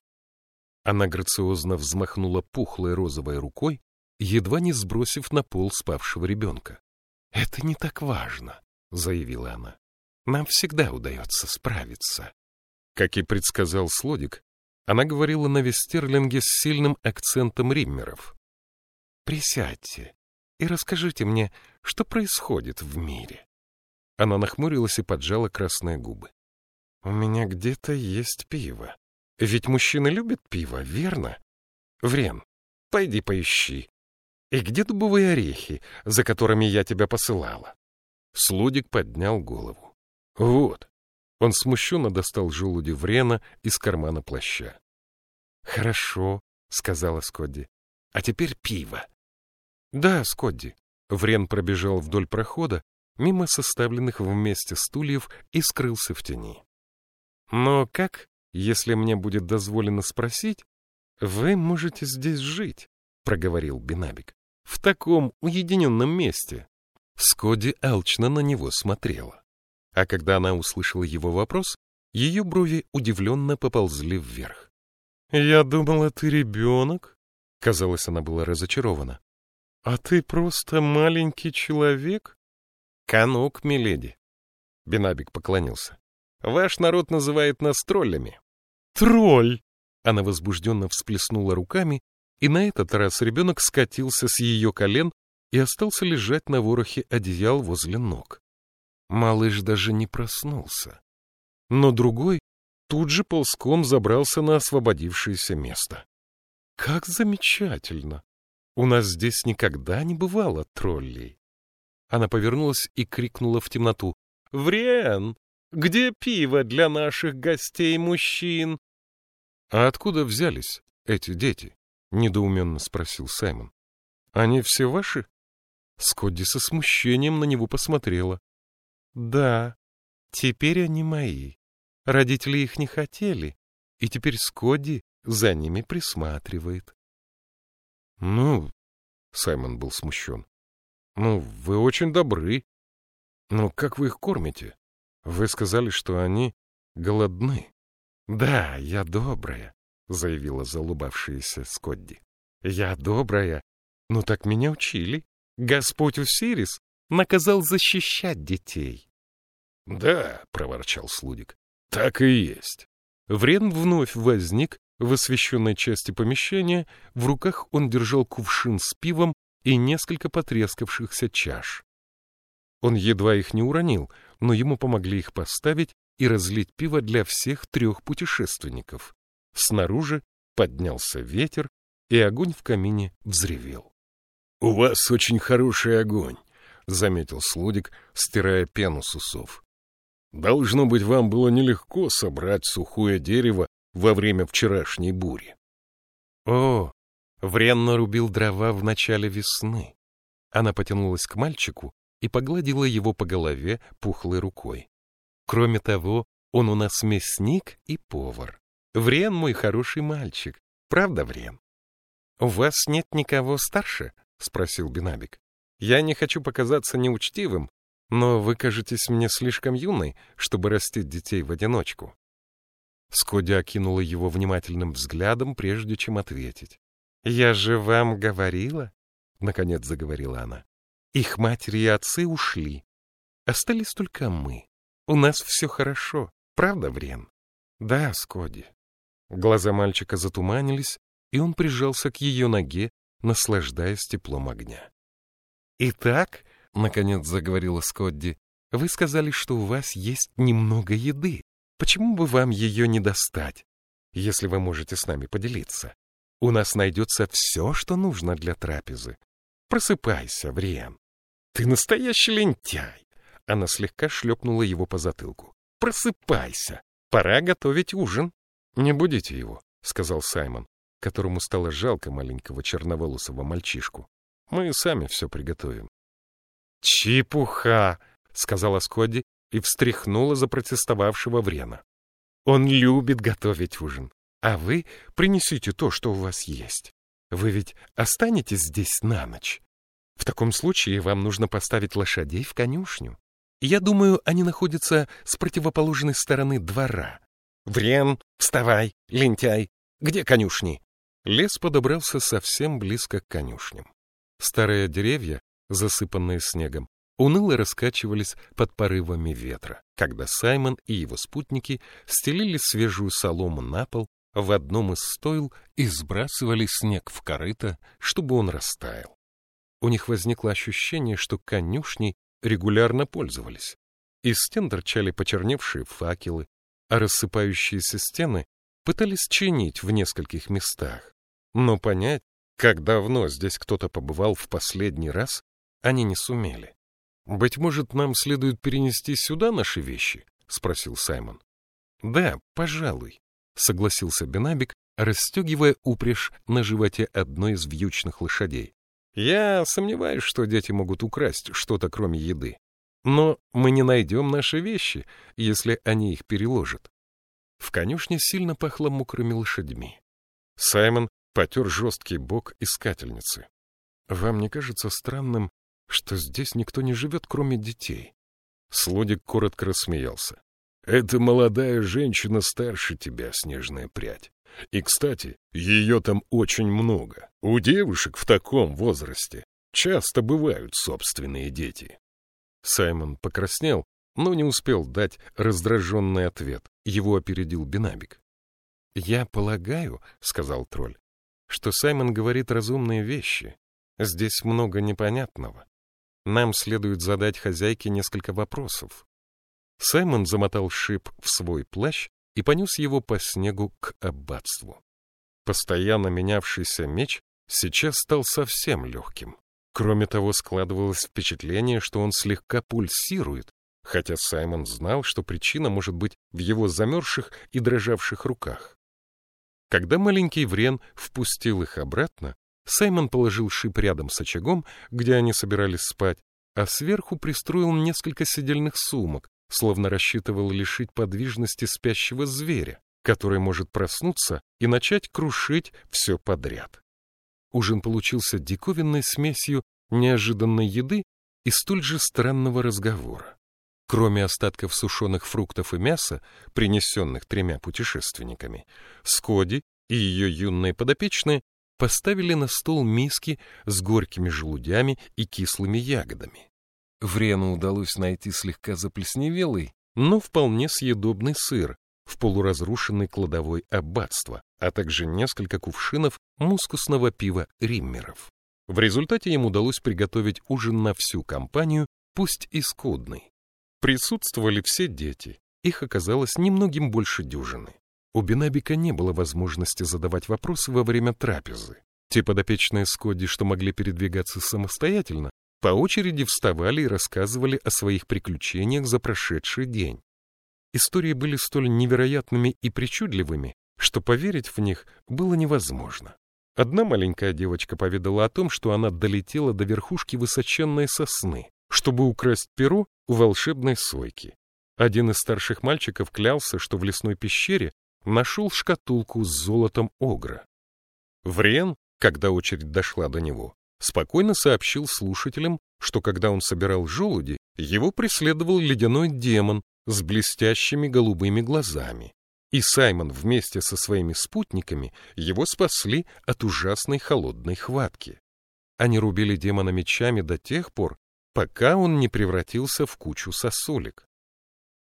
Она грациозно взмахнула пухлой розовой рукой, едва не сбросив на пол спавшего ребенка. «Это не так важно», — заявила она. «Нам всегда удается справиться». Как и предсказал Слодик, она говорила на вестерлинге с сильным акцентом риммеров. «Присядьте и расскажите мне, что происходит в мире». Она нахмурилась и поджала красные губы. «У меня где-то есть пиво. Ведь мужчины любят пиво, верно? Врен, пойди поищи. И где дубовые орехи, за которыми я тебя посылала?» Слудик поднял голову. «Вот». Он смущенно достал желуди Врена из кармана плаща. «Хорошо», — сказала Скотди. «А теперь пиво». «Да, Скотди». Врен пробежал вдоль прохода, мимо составленных вместе стульев и скрылся в тени. «Но как, если мне будет дозволено спросить, вы можете здесь жить?» — проговорил Бинабик. «В таком уединенном месте». Скоди алчно на него смотрела. А когда она услышала его вопрос, ее брови удивленно поползли вверх. «Я думала, ты ребенок?» Казалось, она была разочарована. «А ты просто маленький человек?» «Канук, миледи!» Бенабик поклонился. «Ваш народ называет нас троллями». «Тролль!» Она возбужденно всплеснула руками, и на этот раз ребенок скатился с ее колен и остался лежать на ворохе одеял возле ног. Малыш даже не проснулся. Но другой тут же ползком забрался на освободившееся место. «Как замечательно! У нас здесь никогда не бывало троллей!» Она повернулась и крикнула в темноту. «Врен! Где пиво для наших гостей-мужчин?» «А откуда взялись эти дети?» — недоуменно спросил Саймон. «Они все ваши?» Скотти со смущением на него посмотрела. «Да, теперь они мои. Родители их не хотели, и теперь Скотти за ними присматривает. — Ну, — Саймон был смущен, — ну, вы очень добры. Но как вы их кормите? Вы сказали, что они голодны. — Да, я добрая, — заявила залубавшаяся Скотти. — Я добрая. Ну так меня учили. Господь Усирис наказал защищать детей. — Да, — проворчал Слудик, так и есть. Врен вновь возник в освещенной части помещения, в руках он держал кувшин с пивом и несколько потрескавшихся чаш. Он едва их не уронил, но ему помогли их поставить и разлить пиво для всех трех путешественников. Снаружи поднялся ветер, и огонь в камине взревел. — У вас очень хороший огонь, — заметил Слудик, стирая пену с усов. Должно быть, вам было нелегко собрать сухое дерево во время вчерашней бури. О, Врен нарубил дрова в начале весны. Она потянулась к мальчику и погладила его по голове пухлой рукой. Кроме того, он у нас мясник и повар. Врен мой хороший мальчик. Правда, Врен? — У вас нет никого старше? — спросил Бинабик. — Я не хочу показаться неучтивым, но вы кажетесь мне слишком юной, чтобы растить детей в одиночку. Скоди окинула его внимательным взглядом, прежде чем ответить. «Я же вам говорила», — наконец заговорила она. «Их матери и отцы ушли. Остались только мы. У нас все хорошо, правда, Врен?» «Да, Скоди». Глаза мальчика затуманились, и он прижался к ее ноге, наслаждаясь теплом огня. «Итак, — наконец заговорила Скотти, — вы сказали, что у вас есть немного еды. Почему бы вам ее не достать, если вы можете с нами поделиться? У нас найдется все, что нужно для трапезы. Просыпайся, Вриан. Ты настоящий лентяй. Она слегка шлепнула его по затылку. Просыпайся. Пора готовить ужин. Не будите его, сказал Саймон, которому стало жалко маленького черноволосого мальчишку. Мы сами все приготовим. Чепуха, сказала Скотти и встряхнула запротестовавшего Врена. Он любит готовить ужин, а вы принесите то, что у вас есть. Вы ведь останетесь здесь на ночь. В таком случае вам нужно поставить лошадей в конюшню. Я думаю, они находятся с противоположной стороны двора. Врен, вставай, лентяй. Где конюшни? Лес подобрался совсем близко к конюшням. Старые деревья, засыпанные снегом, уныло раскачивались под порывами ветра, когда Саймон и его спутники стелили свежую солому на пол в одном из стойл и сбрасывали снег в корыто, чтобы он растаял. У них возникло ощущение, что конюшней регулярно пользовались. Из стен торчали почерневшие факелы, а рассыпающиеся стены пытались чинить в нескольких местах. Но понять, как давно здесь кто-то побывал в последний раз, они не сумели. «Быть может, нам следует перенести сюда наши вещи?» — спросил Саймон. «Да, пожалуй», — согласился Бенабик, расстегивая упряжь на животе одной из вьючных лошадей. «Я сомневаюсь, что дети могут украсть что-то, кроме еды. Но мы не найдем наши вещи, если они их переложат». В конюшне сильно пахло мокрыми лошадьми. Саймон потер жесткий бок искательницы. «Вам не кажется странным, что здесь никто не живет, кроме детей?» Слодик коротко рассмеялся. «Это молодая женщина старше тебя, снежная прядь. И, кстати, ее там очень много. У девушек в таком возрасте часто бывают собственные дети». Саймон покраснел, но не успел дать раздраженный ответ. Его опередил Бенабик. «Я полагаю, — сказал тролль, — что Саймон говорит разумные вещи. Здесь много непонятного. Нам следует задать хозяйке несколько вопросов. Саймон замотал шип в свой плащ и понес его по снегу к аббатству. Постоянно менявшийся меч сейчас стал совсем легким. Кроме того, складывалось впечатление, что он слегка пульсирует, хотя Саймон знал, что причина может быть в его замерзших и дрожавших руках. Когда маленький Врен впустил их обратно, Саймон положил шип рядом с очагом, где они собирались спать, а сверху пристроил несколько сидельных сумок, словно рассчитывал лишить подвижности спящего зверя, который может проснуться и начать крушить все подряд. Ужин получился диковинной смесью неожиданной еды и столь же странного разговора. Кроме остатков сушеных фруктов и мяса, принесенных тремя путешественниками, Скоди и ее юные подопечные поставили на стол миски с горькими желудями и кислыми ягодами. Врену удалось найти слегка заплесневелый, но вполне съедобный сыр в полуразрушенной кладовой аббатства, а также несколько кувшинов мускусного пива риммеров. В результате им удалось приготовить ужин на всю компанию, пусть и скудный. Присутствовали все дети, их оказалось немногим больше дюжины. У Бенабика не было возможности задавать вопросы во время трапезы. Те подопечные Скодди, что могли передвигаться самостоятельно, по очереди вставали и рассказывали о своих приключениях за прошедший день. Истории были столь невероятными и причудливыми, что поверить в них было невозможно. Одна маленькая девочка поведала о том, что она долетела до верхушки высоченной сосны, чтобы украсть перо у волшебной сойки. Один из старших мальчиков клялся, что в лесной пещере нашел шкатулку с золотом огра. Врен, когда очередь дошла до него, спокойно сообщил слушателям, что когда он собирал желуди, его преследовал ледяной демон с блестящими голубыми глазами. И Саймон вместе со своими спутниками его спасли от ужасной холодной хватки. Они рубили демона мечами до тех пор, пока он не превратился в кучу сосулек.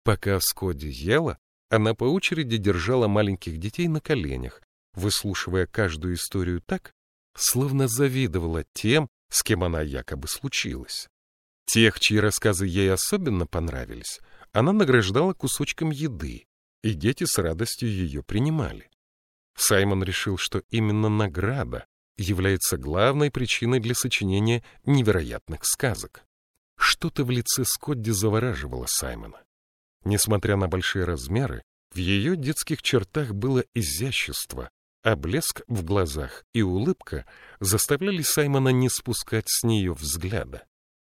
Пока Скоди ела, она по очереди держала маленьких детей на коленях, выслушивая каждую историю так, словно завидовала тем, с кем она якобы случилась. Тех, чьи рассказы ей особенно понравились, она награждала кусочком еды, и дети с радостью ее принимали. Саймон решил, что именно награда является главной причиной для сочинения невероятных сказок. Что-то в лице Скотти завораживало Саймона. Несмотря на большие размеры, в ее детских чертах было изящество, а блеск в глазах и улыбка заставляли Саймона не спускать с нее взгляда.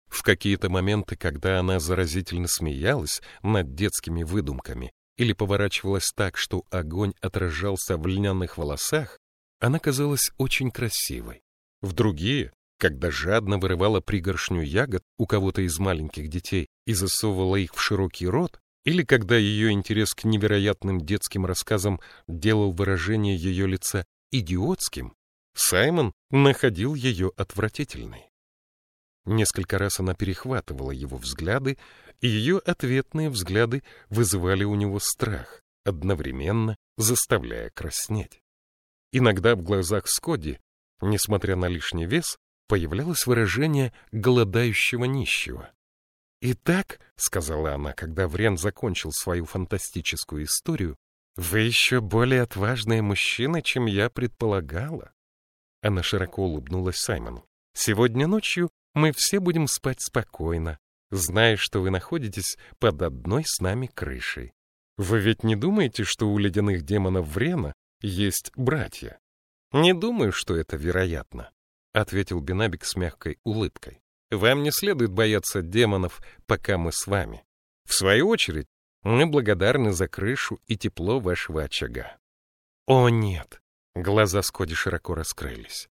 В какие-то моменты, когда она заразительно смеялась над детскими выдумками или поворачивалась так, что огонь отражался в льняных волосах, она казалась очень красивой. В другие, когда жадно вырывала пригоршню ягод у кого-то из маленьких детей и засовывала их в широкий рот, или когда ее интерес к невероятным детским рассказам делал выражение ее лица идиотским, Саймон находил ее отвратительной. Несколько раз она перехватывала его взгляды, и ее ответные взгляды вызывали у него страх, одновременно заставляя краснеть. Иногда в глазах Скотти, несмотря на лишний вес, появлялось выражение голодающего нищего. «Итак», — сказала она, когда Врен закончил свою фантастическую историю, «вы еще более отважные мужчины, чем я предполагала». Она широко улыбнулась Саймону. «Сегодня ночью мы все будем спать спокойно, зная, что вы находитесь под одной с нами крышей. Вы ведь не думаете, что у ледяных демонов Врена есть братья? Не думаю, что это вероятно. — ответил Бенабик с мягкой улыбкой. «Вам не следует бояться демонов, пока мы с вами. В свою очередь, мы благодарны за крышу и тепло вашего очага». «О, нет!» — глаза Скоди широко раскрылись.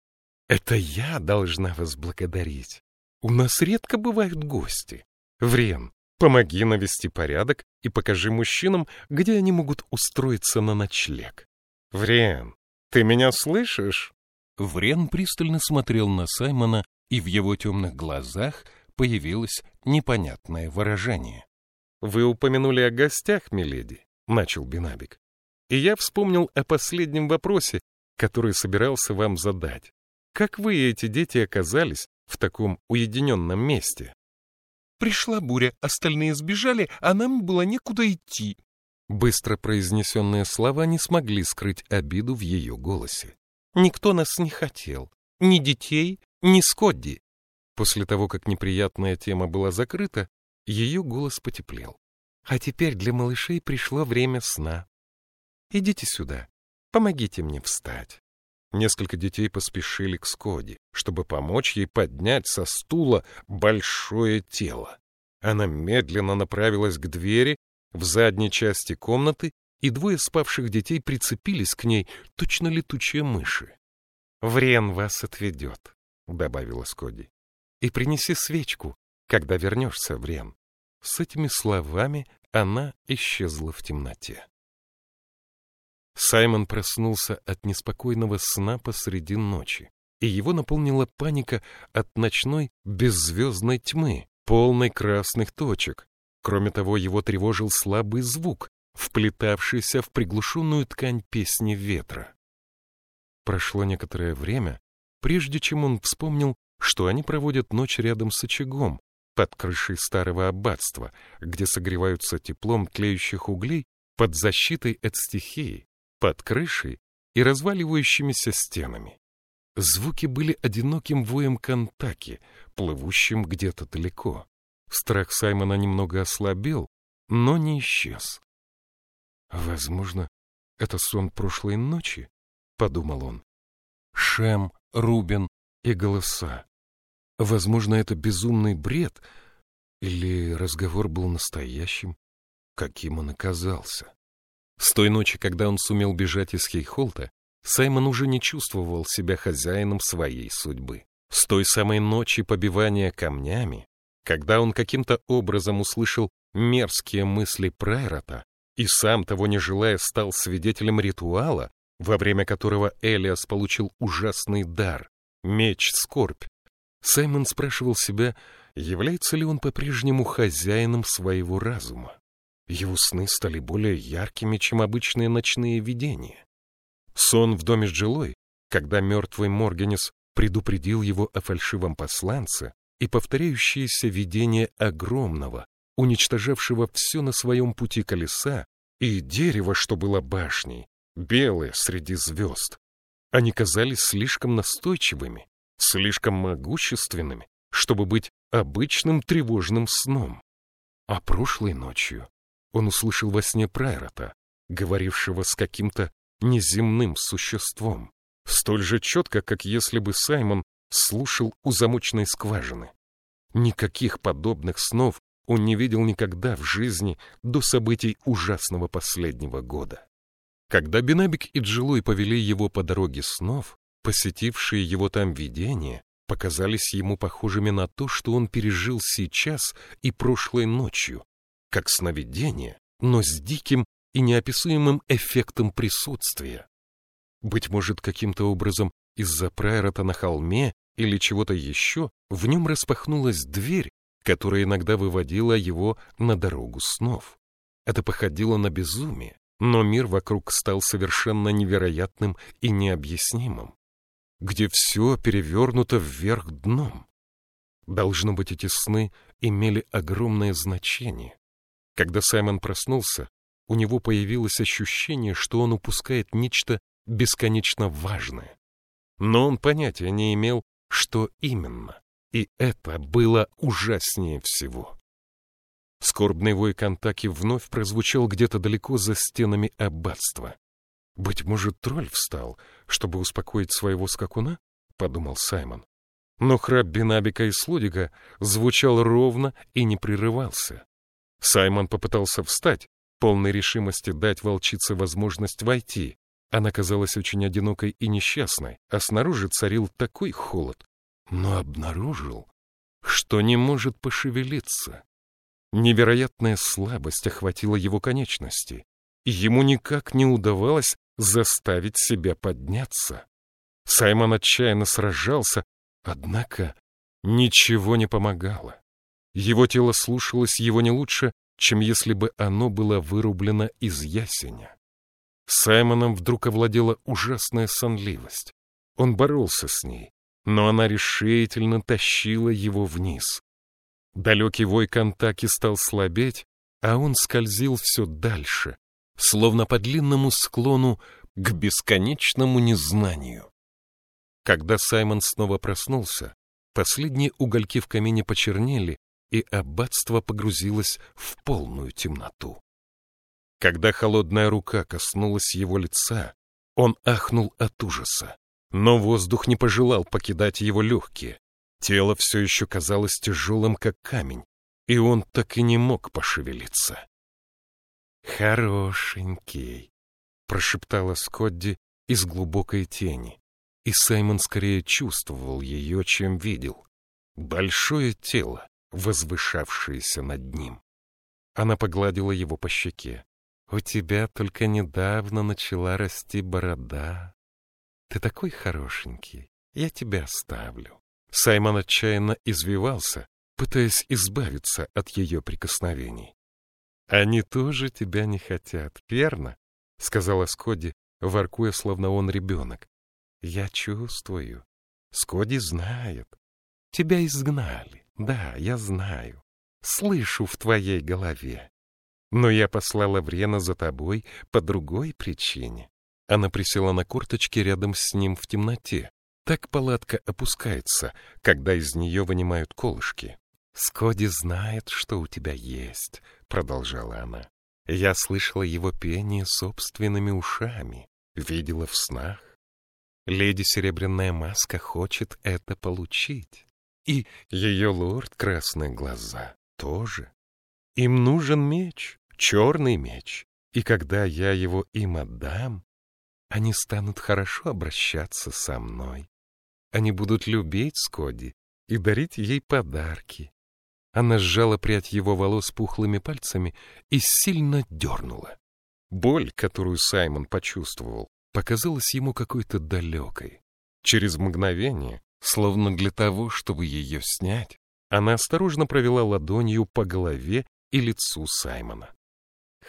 «Это я должна вас благодарить. У нас редко бывают гости. Врен, помоги навести порядок и покажи мужчинам, где они могут устроиться на ночлег. Врен, ты меня слышишь?» Врен пристально смотрел на Саймона, и в его темных глазах появилось непонятное выражение. «Вы упомянули о гостях, миледи», — начал Бинабик. «И я вспомнил о последнем вопросе, который собирался вам задать. Как вы и эти дети оказались в таком уединенном месте?» «Пришла буря, остальные сбежали, а нам было некуда идти». Быстро произнесенные слова не смогли скрыть обиду в ее голосе. Никто нас не хотел. Ни детей, ни Скотди. После того, как неприятная тема была закрыта, ее голос потеплел. А теперь для малышей пришло время сна. Идите сюда, помогите мне встать. Несколько детей поспешили к Скоди, чтобы помочь ей поднять со стула большое тело. Она медленно направилась к двери в задней части комнаты и двое спавших детей прицепились к ней, точно летучие мыши. «Врен вас отведет», — добавила Скоди. «И принеси свечку, когда вернешься, Врен». С этими словами она исчезла в темноте. Саймон проснулся от неспокойного сна посреди ночи, и его наполнила паника от ночной беззвездной тьмы, полной красных точек. Кроме того, его тревожил слабый звук, вплетавшийся в приглушенную ткань песни ветра. Прошло некоторое время, прежде чем он вспомнил, что они проводят ночь рядом с очагом, под крышей старого аббатства, где согреваются теплом тлеющих углей под защитой от стихии, под крышей и разваливающимися стенами. Звуки были одиноким воем Кантаки, плывущим где-то далеко. Страх Саймона немного ослабел, но не исчез. Возможно, это сон прошлой ночи, подумал он. Шем, Рубин и голоса. Возможно, это безумный бред, или разговор был настоящим, каким он оказался. С той ночи, когда он сумел бежать из Хейхолта, Саймон уже не чувствовал себя хозяином своей судьбы. С той самой ночи побивания камнями, когда он каким-то образом услышал мерзкие мысли Прайрота, и сам того не желая стал свидетелем ритуала, во время которого Элиас получил ужасный дар — меч-скорбь. Саймон спрашивал себя, является ли он по-прежнему хозяином своего разума. Его сны стали более яркими, чем обычные ночные видения. Сон в доме с Джилой, когда мертвый Моргенес предупредил его о фальшивом посланце, и повторяющееся видение огромного, уничтожавшего все на своем пути колеса, и дерево, что было башней, белое среди звезд. Они казались слишком настойчивыми, слишком могущественными, чтобы быть обычным тревожным сном. А прошлой ночью он услышал во сне Прайрота, говорившего с каким-то неземным существом, столь же четко, как если бы Саймон слушал у замочной скважины. Никаких подобных снов он не видел никогда в жизни до событий ужасного последнего года. Когда Бенабик и Джилой повели его по дороге снов, посетившие его там видения показались ему похожими на то, что он пережил сейчас и прошлой ночью, как сновидение, но с диким и неописуемым эффектом присутствия. Быть может, каким-то образом из-за прайрота на холме или чего-то еще в нем распахнулась дверь, которая иногда выводила его на дорогу снов. Это походило на безумие, но мир вокруг стал совершенно невероятным и необъяснимым, где все перевернуто вверх дном. Должно быть, эти сны имели огромное значение. Когда Саймон проснулся, у него появилось ощущение, что он упускает нечто бесконечно важное. Но он понятия не имел, что именно, и это было ужаснее всего. Скорбный вой Кантаки вновь прозвучал где-то далеко за стенами аббатства. «Быть может, тролль встал, чтобы успокоить своего скакуна?» — подумал Саймон. Но храп Бенабика и Слудига звучал ровно и не прерывался. Саймон попытался встать, полной решимости дать волчице возможность войти. Она казалась очень одинокой и несчастной, а снаружи царил такой холод, но обнаружил, что не может пошевелиться. Невероятная слабость охватила его конечности, и ему никак не удавалось заставить себя подняться. Саймон отчаянно сражался, однако ничего не помогало. Его тело слушалось его не лучше, чем если бы оно было вырублено из ясеня. Саймоном вдруг овладела ужасная сонливость. Он боролся с ней, но она решительно тащила его вниз. Далекий вой Кантаки стал слабеть, а он скользил все дальше, словно по длинному склону к бесконечному незнанию. Когда Саймон снова проснулся, последние угольки в камине почернели, и аббатство погрузилось в полную темноту. Когда холодная рука коснулась его лица, он ахнул от ужаса, но воздух не пожелал покидать его легкие. Тело все еще казалось тяжелым, как камень, и он так и не мог пошевелиться. «Хорошенький», — прошептала Скотти из глубокой тени, и Саймон скорее чувствовал ее, чем видел. Большое тело, возвышавшееся над ним. Она погладила его по щеке. «У тебя только недавно начала расти борода. Ты такой хорошенький, я тебя оставлю». Саймон отчаянно извивался, пытаясь избавиться от ее прикосновений. «Они тоже тебя не хотят, верно?» — сказала Скотти, воркуя, словно он ребенок. «Я чувствую. Скотти знает. Тебя изгнали. Да, я знаю. Слышу в твоей голове. Но я послала Врена за тобой по другой причине». Она присела на корточки рядом с ним в темноте, так палатка опускается, когда из нее вынимают колышки. «Скоди знает, что у тебя есть», — продолжала она. «Я слышала его пение собственными ушами, видела в снах. Леди Серебряная Маска хочет это получить. И ее лорд Красные Глаза тоже. Им нужен меч, черный меч, и когда я его им отдам, они станут хорошо обращаться со мной. Они будут любить Скоди и дарить ей подарки. Она сжала прядь его волос пухлыми пальцами и сильно дернула. Боль, которую Саймон почувствовал, показалась ему какой-то далекой. Через мгновение, словно для того, чтобы ее снять, она осторожно провела ладонью по голове и лицу Саймона.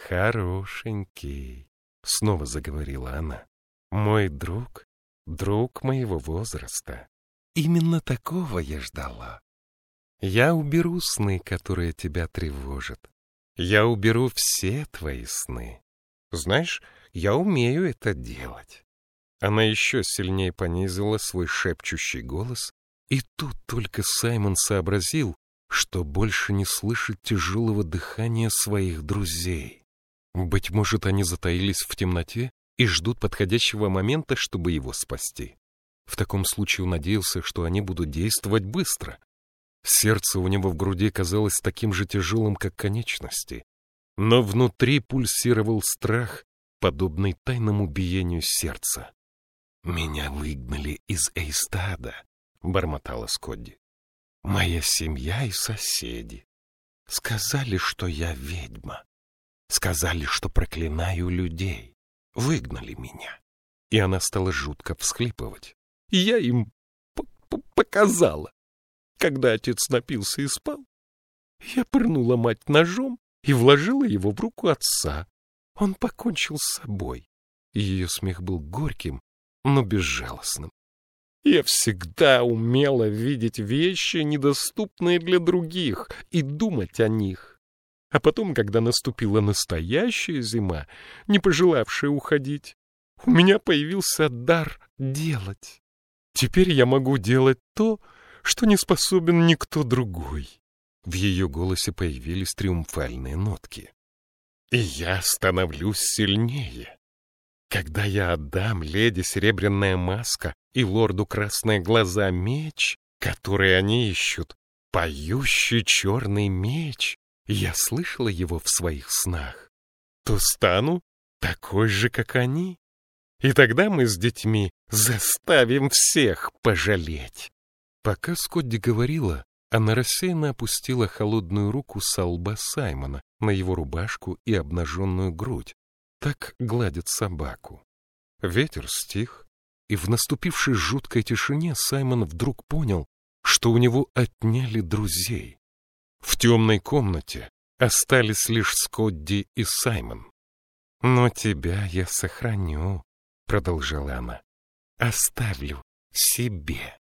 «Хорошенький», — снова заговорила она, — «мой друг друг моего возраста. Именно такого я ждала. Я уберу сны, которые тебя тревожат. Я уберу все твои сны. Знаешь, я умею это делать. Она еще сильнее понизила свой шепчущий голос, и тут только Саймон сообразил, что больше не слышит тяжелого дыхания своих друзей. Быть может, они затаились в темноте и ждут подходящего момента, чтобы его спасти. В таком случае он надеялся, что они будут действовать быстро. Сердце у него в груди казалось таким же тяжелым, как конечности. Но внутри пульсировал страх, подобный тайному биению сердца. «Меня выгнали из Эйстада», — бормотала Скотди. «Моя семья и соседи. Сказали, что я ведьма. Сказали, что проклинаю людей. Выгнали меня». И она стала жутко всхлипывать. Я им показала. Когда отец напился и спал, я пырнула мать ножом и вложила его в руку отца. Он покончил с собой. Ее смех был горьким, но безжалостным. Я всегда умела видеть вещи, недоступные для других, и думать о них. А потом, когда наступила настоящая зима, не пожелавшая уходить, у меня появился дар делать. Теперь я могу делать то, что не способен никто другой. В ее голосе появились триумфальные нотки. И я становлюсь сильнее. Когда я отдам леди Серебряная Маска и лорду Красные Глаза меч, который они ищут, поющий черный меч, я слышала его в своих снах, то стану такой же, как они. И тогда мы с детьми заставим всех пожалеть. Пока Скотти говорила, она рассеянно опустила холодную руку с лба Саймона на его рубашку и обнаженную грудь. Так гладят собаку. Ветер стих, и в наступившей жуткой тишине Саймон вдруг понял, что у него отняли друзей. В темной комнате остались лишь Скотти и Саймон. «Но тебя я сохраню», — продолжала она. «Оставлю себе».